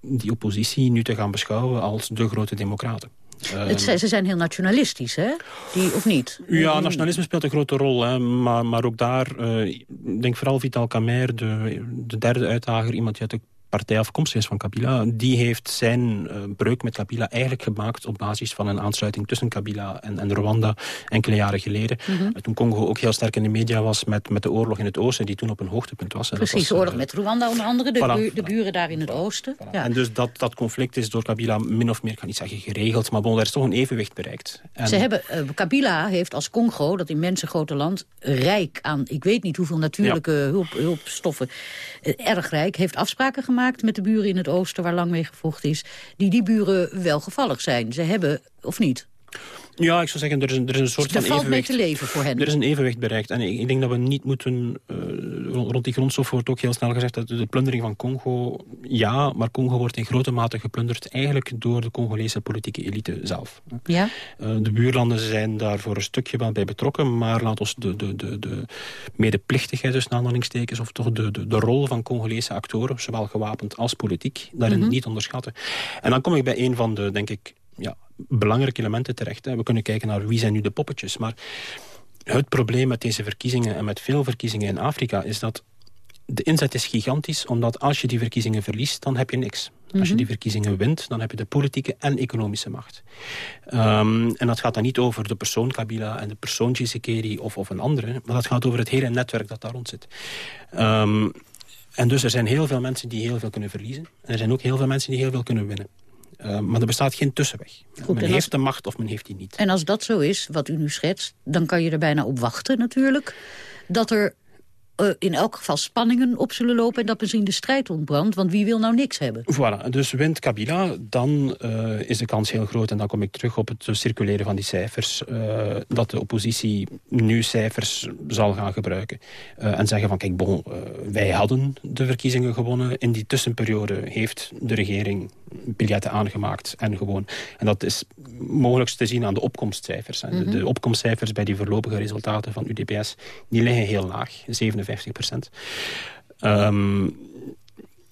die oppositie nu te gaan beschouwen als de grote democraten. Ehm, Het, ze ze zijn heel nationalistisch, hè? Die, of niet? ja, nationalisme speelt een grote rol. Hè. Maar, maar ook daar, eh, ik denk vooral Vital Kamer, de, de derde uitdager, iemand die uit de partij afkomstig is van Kabila, die heeft zijn eh, breuk met Kabila eigenlijk gemaakt op basis van een aansluiting tussen Kabila en, en Rwanda enkele jaren geleden. Mhm. Toen Congo ook heel sterk in de media was met, met de oorlog in het oosten, die toen op een hoogtepunt was. Precies, was, oorlog eh, met Rwanda onder andere, de, voilà, buur- de buren daar in het oosten. Ja. En dus dat, dat conflict is door Kabila min of meer, ik kan niet zeggen geregeld, maar bon, er is toch een evenwicht bereikt. En, Ze hebben, eh, Kabila heeft als Congo, dat immense grote land, rijk aan, ik weet niet hoeveel natuurlijke hulp, hulpstoffen, erg rijk, heeft afspraken gemaakt met de buren in het oosten, waar lang mee gevochten is, die die buren wel gevallig zijn. Ze hebben, of niet? Ja, ik zou zeggen, er is een, er is een soort Er van valt mee evenwicht. te leven voor hen. Er is een evenwicht bereikt. En ik, ik denk dat we niet moeten... eh, rond, die grondstof wordt ook heel snel gezegd... dat de plundering van Congo... Ja, maar Congo wordt in grote mate geplunderd... eigenlijk door de Congolese politieke elite zelf. Ja? Eh, de buurlanden zijn daar voor een stukje wel bij betrokken... maar laat ons de, de, de, de medeplichtigheid tussen aanhalingstekens... of toch de, de, de rol van Congolese actoren... zowel gewapend als politiek, daarin Mhm. niet onderschatten. En dan kom ik bij een van de, denk ik... Ja, belangrijke elementen terecht. Hè. We kunnen kijken naar wie zijn nu de poppetjes. Maar het probleem met deze verkiezingen en met veel verkiezingen in Afrika... is dat de inzet is gigantisch, omdat als je die verkiezingen verliest, dan heb je niks. Als je Mhm. die verkiezingen wint, dan heb je de politieke en economische macht. Ehm, en dat gaat dan niet over de persoon Kabila en de persoon Tshisekedi of, of een andere, maar dat gaat over het hele netwerk dat daar rond zit. Ehm, en dus er zijn heel veel mensen die heel veel kunnen verliezen. En er zijn ook heel veel mensen die heel veel kunnen winnen. Ehm, maar er bestaat geen tussenweg. Goed, men als- heeft de macht of men heeft die niet. En als dat zo is, wat u nu schetst, dan kan je er bijna op wachten natuurlijk. Dat er eh, in elk geval spanningen op zullen lopen en dat misschien de strijd ontbrandt. Want wie wil nou niks hebben? Voilà, dus wint Kabila, dan eh, is de kans heel groot... en dan kom ik terug op het circuleren van die cijfers... eh, dat de oppositie nu cijfers zal gaan gebruiken. en zeggen van, kijk, bon, wij hadden de verkiezingen gewonnen. In die tussenperiode heeft de regering biljetten aangemaakt en gewoon... En dat is mogelijk te zien aan de opkomstcijfers. De- Mhm. De opkomstcijfers bij die voorlopige resultaten van UDPS... die liggen heel laag, 57 procent. Ehm,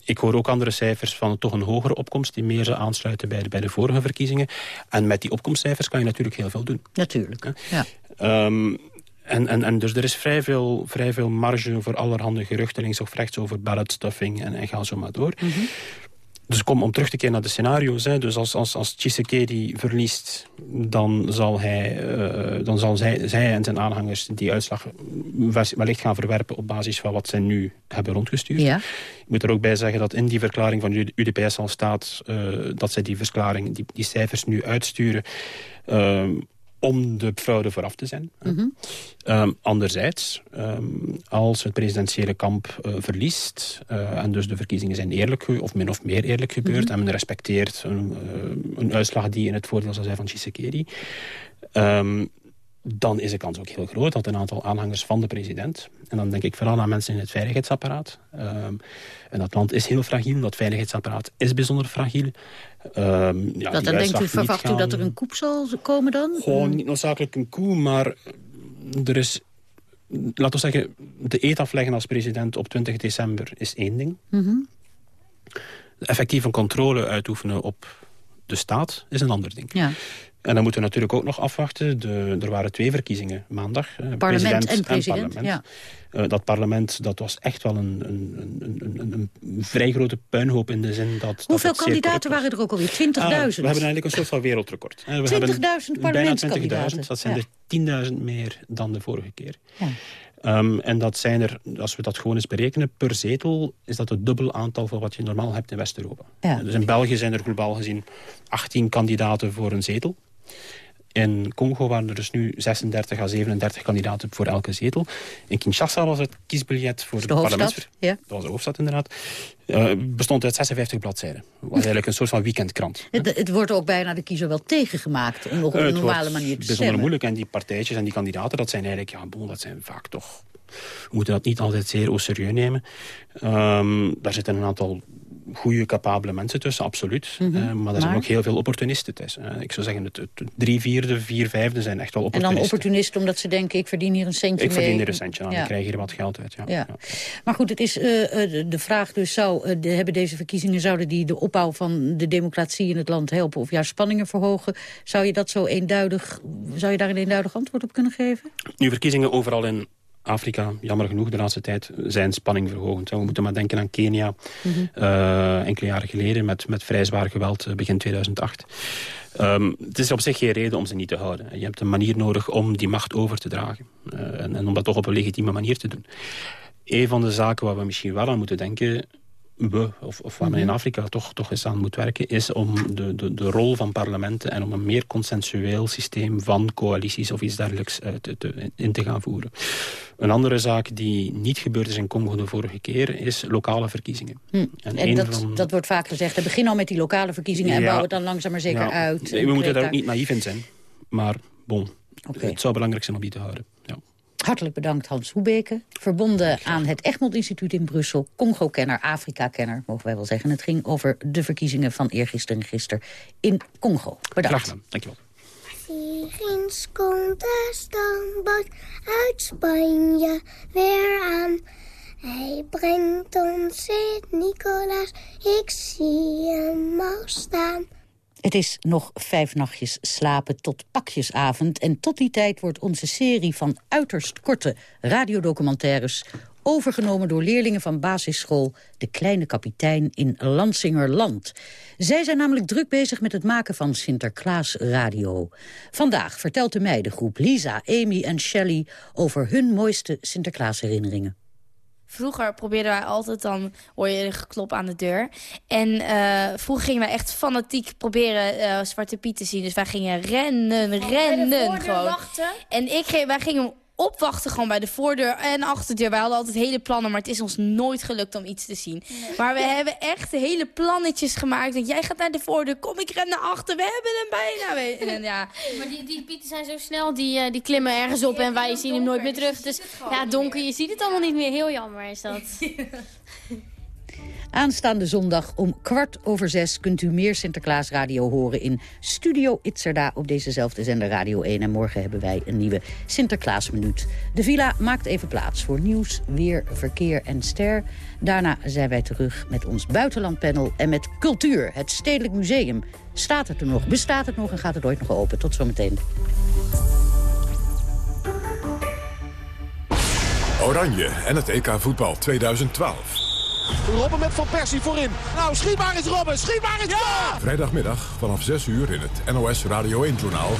ik hoor ook andere cijfers van toch een hogere opkomst... die meer zou aansluiten bij de, bij de vorige verkiezingen. En met die opkomstcijfers kan je natuurlijk heel veel doen. Natuurlijk, ja. Ehm, en, en, en dus er is vrij veel, vrij veel marge voor allerhande geruchten... links of rechts over ballotstuffing en, en ga zo maar door. Dus kom om terug te keren naar de scenario's. Hè. Dus als, als, als Tshisekedi verliest, dan zal, hij, eh, dan zal zij, zij en zijn aanhangers die uitslag wellicht gaan verwerpen op basis van wat zij nu hebben rondgestuurd. Ja. Ik moet er ook bij zeggen dat in die verklaring van UDPS al staat eh, dat zij die verklaring, die, die cijfers nu uitsturen eh, om de fraude vooraf te zijn. Mhm. Ehm, anderzijds, ehm, als het presidentiële kamp eh, verliest... eh, en dus de verkiezingen zijn eerlijk, of min of meer eerlijk gebeurd... Mhm. en men respecteert een, eh, een uitslag die in het voordeel zou zijn van Tshisekedi... ehm, dan is de kans ook heel groot dat een aantal aanhangers van de president... en dan denk ik vooral aan mensen in het veiligheidsapparaat... ehm, en dat land is heel fragiel, dat veiligheidsapparaat is bijzonder fragiel... Ehm, ja, die dan denkt u, verwacht u dat gaan- er een koep zal komen dan? gewoon niet noodzakelijk een koe, maar er is... Laten we zeggen, de eet afleggen als president op 20 december is één ding. Effectieve controle uitoefenen op de staat is een ander ding. Ja. En dan moeten we natuurlijk ook nog afwachten. De, er waren twee verkiezingen maandag. eh, Parlement en president, parlement. Eh, dat parlement dat was echt wel een, een, een, een, vrij grote puinhoop in de zin dat... Hoeveel kandidaten waren er ook alweer? 20.000? Ah, we hebben eigenlijk een soort van wereldrecord. Eh, We 20.000 hebben bijna parlementskandidaten. 20.000. Dat zijn Ja. er 10.000 meer dan de vorige keer. Ja. Ehm, en dat zijn er, als we dat gewoon eens berekenen, per zetel is dat het dubbel aantal van wat je normaal hebt in West-Europa. Ja. Dus in België zijn er globaal gezien 18 kandidaten voor een zetel. In Congo waren er dus nu 36 à 37 kandidaten voor elke zetel. In Kinshasa was het kiesbiljet voor De de hoofdstad, parlements... ja. Dat was de hoofdstad inderdaad. Eh, bestond uit 56 bladzijden. was eigenlijk een soort van weekendkrant. Het, het wordt ook bijna de kiezer wel tegengemaakt om nog op Eh, een normale manier te bijzonder stemmen. moeilijk. En die partijtjes en die kandidaten, dat zijn eigenlijk, ja, bon, dat zijn vaak toch We moeten dat niet altijd zeer serieus nemen. Ehm, daar zitten een aantal goede, capabele mensen tussen, absoluut. Mhm. Eh, maar er zijn Maar? ook heel veel opportunisten tussen. Eh, ik zou zeggen, het, het drie vierde, vier vijfde zijn echt wel En dan opportunisten. opportunisten omdat ze denken, ik verdien hier een centje ik mee. verdien er een centje aan, Ja. ik krijg hier wat geld uit. Ja. Ja. Maar goed, het is eh, eh, de- vraag dus, zou, de, hebben deze verkiezingen... zouden die de opbouw van de democratie in het land helpen... of juist spanningen verhogen? Zou je, dat zo eenduidig, zou je daar een eenduidig antwoord op kunnen geven? Nu, verkiezingen overal in Afrika, jammer genoeg de laatste tijd, zijn spanningsverhogend. We moeten maar denken aan Kenia, Mhm. eh, enkele jaren geleden, met, met vrij zwaar geweld eh, begin 2008. Ehm, het is op zich geen reden om ze niet te houden. Je hebt een manier nodig om die macht over te dragen. Eh, en, en om dat toch op een legitieme manier te doen. Een van de zaken waar we misschien wel aan moeten denken... We, of, of waar men in Mhm. Afrika toch, toch eens aan moet werken... is om de, de, de rol van parlementen en om een meer consensueel systeem van coalities of iets dergelijks eh, te, te- in te gaan voeren. Een andere zaak die niet gebeurd is in Congo de vorige keer... is lokale verkiezingen. Hm. En En, dat, van- dat wordt vaak gezegd. We beginnen al met die lokale verkiezingen... en Ja. bouwen het dan langzaam maar zeker Ja. uit. Nee, En we moeten daar ook niet naïef in zijn. Maar bon, het zou belangrijk zijn om die te houden. Ja. Hartelijk bedankt Hans Hoebeke. Verbonden aan het Egmond Instituut in Brussel. Congo-kenner, Afrika-kenner, mogen wij wel zeggen. Het ging over de verkiezingen van eergisteren en gisteren in Congo. Bedankt. Graag gedaan, dankjewel. Viergens komt de stamboot uit Spanje weer aan. Hij brengt ons Sint-Nicolaas, ik zie hem al staan. Het is nog vijf nachtjes slapen tot pakjesavond. En tot die tijd wordt onze serie van uiterst korte radiodocumentaires... overgenomen door leerlingen van basisschool De Kleine Kapitein in Lansingerland. Zij zijn namelijk druk bezig met het maken van Sinterklaas Radio. Vandaag vertelt de meidengroep Lisa, Amy en Shelley... over hun mooiste Sinterklaasherinneringen. Vroeger probeerden wij altijd, dan hoor je een geklop aan de deur. En eh, vroeger gingen wij echt fanatiek proberen eh, Zwarte Piet te zien. Dus wij gingen rennen, rennen gewoon. En ik, wij gingen hem opwachten gewoon bij de voordeur en achterdeur. Wij hadden altijd hele plannen, maar het is ons nooit gelukt om iets te zien. Maar we hebben echt hele plannetjes gemaakt. Jij gaat naar de voordeur, kom ik ren naar achter, we hebben hem bijna. En ja, Maar die, die pieten zijn zo snel, die, eh, die klimmen ergens op en wij zien hem nooit meer terug. Dus ja, donker, je ziet het allemaal niet meer. Heel jammer is dat. Aanstaande zondag om kwart over zes kunt u meer Sinterklaas Radio horen in Studio Itzerda op dezezelfde zender Radio 1. En morgen hebben wij een nieuwe Sinterklaasminuut. De villa maakt even plaats voor nieuws, weer, verkeer en ster. Daarna zijn wij terug met ons buitenlandpanel en met cultuur. Het Stedelijk Museum. Staat het er nog, bestaat het nog en gaat het ooit nog open? Tot zometeen. Oranje en het EK voetbal 2012. Robben met Van Persie voorin. Nou, schiet maar eens Robben, schiet maar eens! Ja! Vrijdagmiddag vanaf 6 uur in het NOS Radio 1-journaal.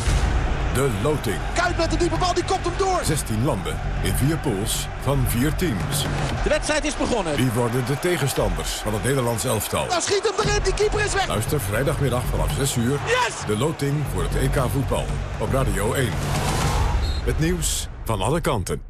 De loting. Kuit met de diepe bal, die komt hem door. 16 landen in vier pools van vier teams. De wedstrijd is begonnen. Wie worden de tegenstanders van het Nederlands elftal? Nou, schiet hem erin, die keeper is weg. Luister vrijdagmiddag vanaf 6 uur. Yes! De loting voor het EK voetbal op Radio 1. Het nieuws van alle kanten.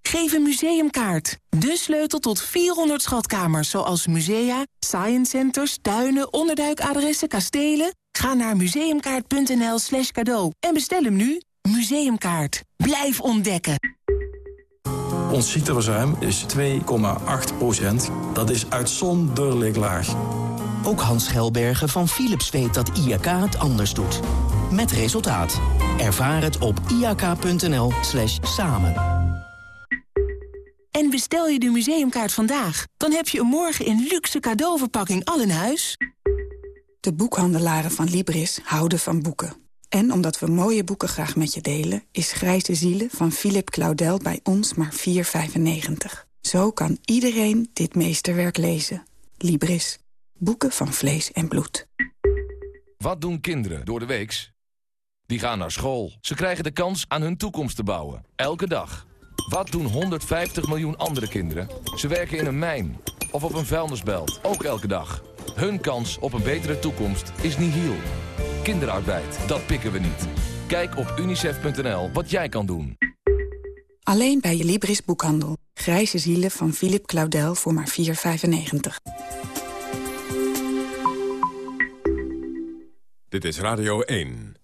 Geef een museumkaart. De sleutel tot 400 schatkamers, zoals musea, science centers, tuinen, onderduikadressen, kastelen. Ga naar museumkaart.nl slash cadeau en bestel hem nu. Museumkaart. Blijf ontdekken. Ons ziekteverzuim is 2,8 procent. Dat is uitzonderlijk laag. Ook Hans Gelbergen van Philips weet dat IAK het anders doet. Met resultaat. Ervaar het op iak.nl slash samen. En bestel je de museumkaart vandaag, dan heb je een morgen in luxe cadeauverpakking al in huis. De boekhandelaren van Libris houden van boeken. En omdat we mooie boeken graag met je delen... is Grijze Zielen van Philip Claudel bij ons maar 4,95. Zo kan iedereen dit meesterwerk lezen. Libris. Boeken van vlees en bloed. Wat doen kinderen door de weeks? Die gaan naar school. Ze krijgen de kans aan hun toekomst te bouwen. Elke dag. Wat doen 150 miljoen andere kinderen? Ze werken in een mijn of op een vuilnisbelt. Ook elke dag. Hun kans op een betere toekomst is nihil. Kinderarbeid, dat pikken we niet. Kijk op unicef.nl wat jij kan doen. Alleen bij je Libris boekhandel. Grijze zielen van Philip Claudel voor maar 4,95. Dit is Radio 1.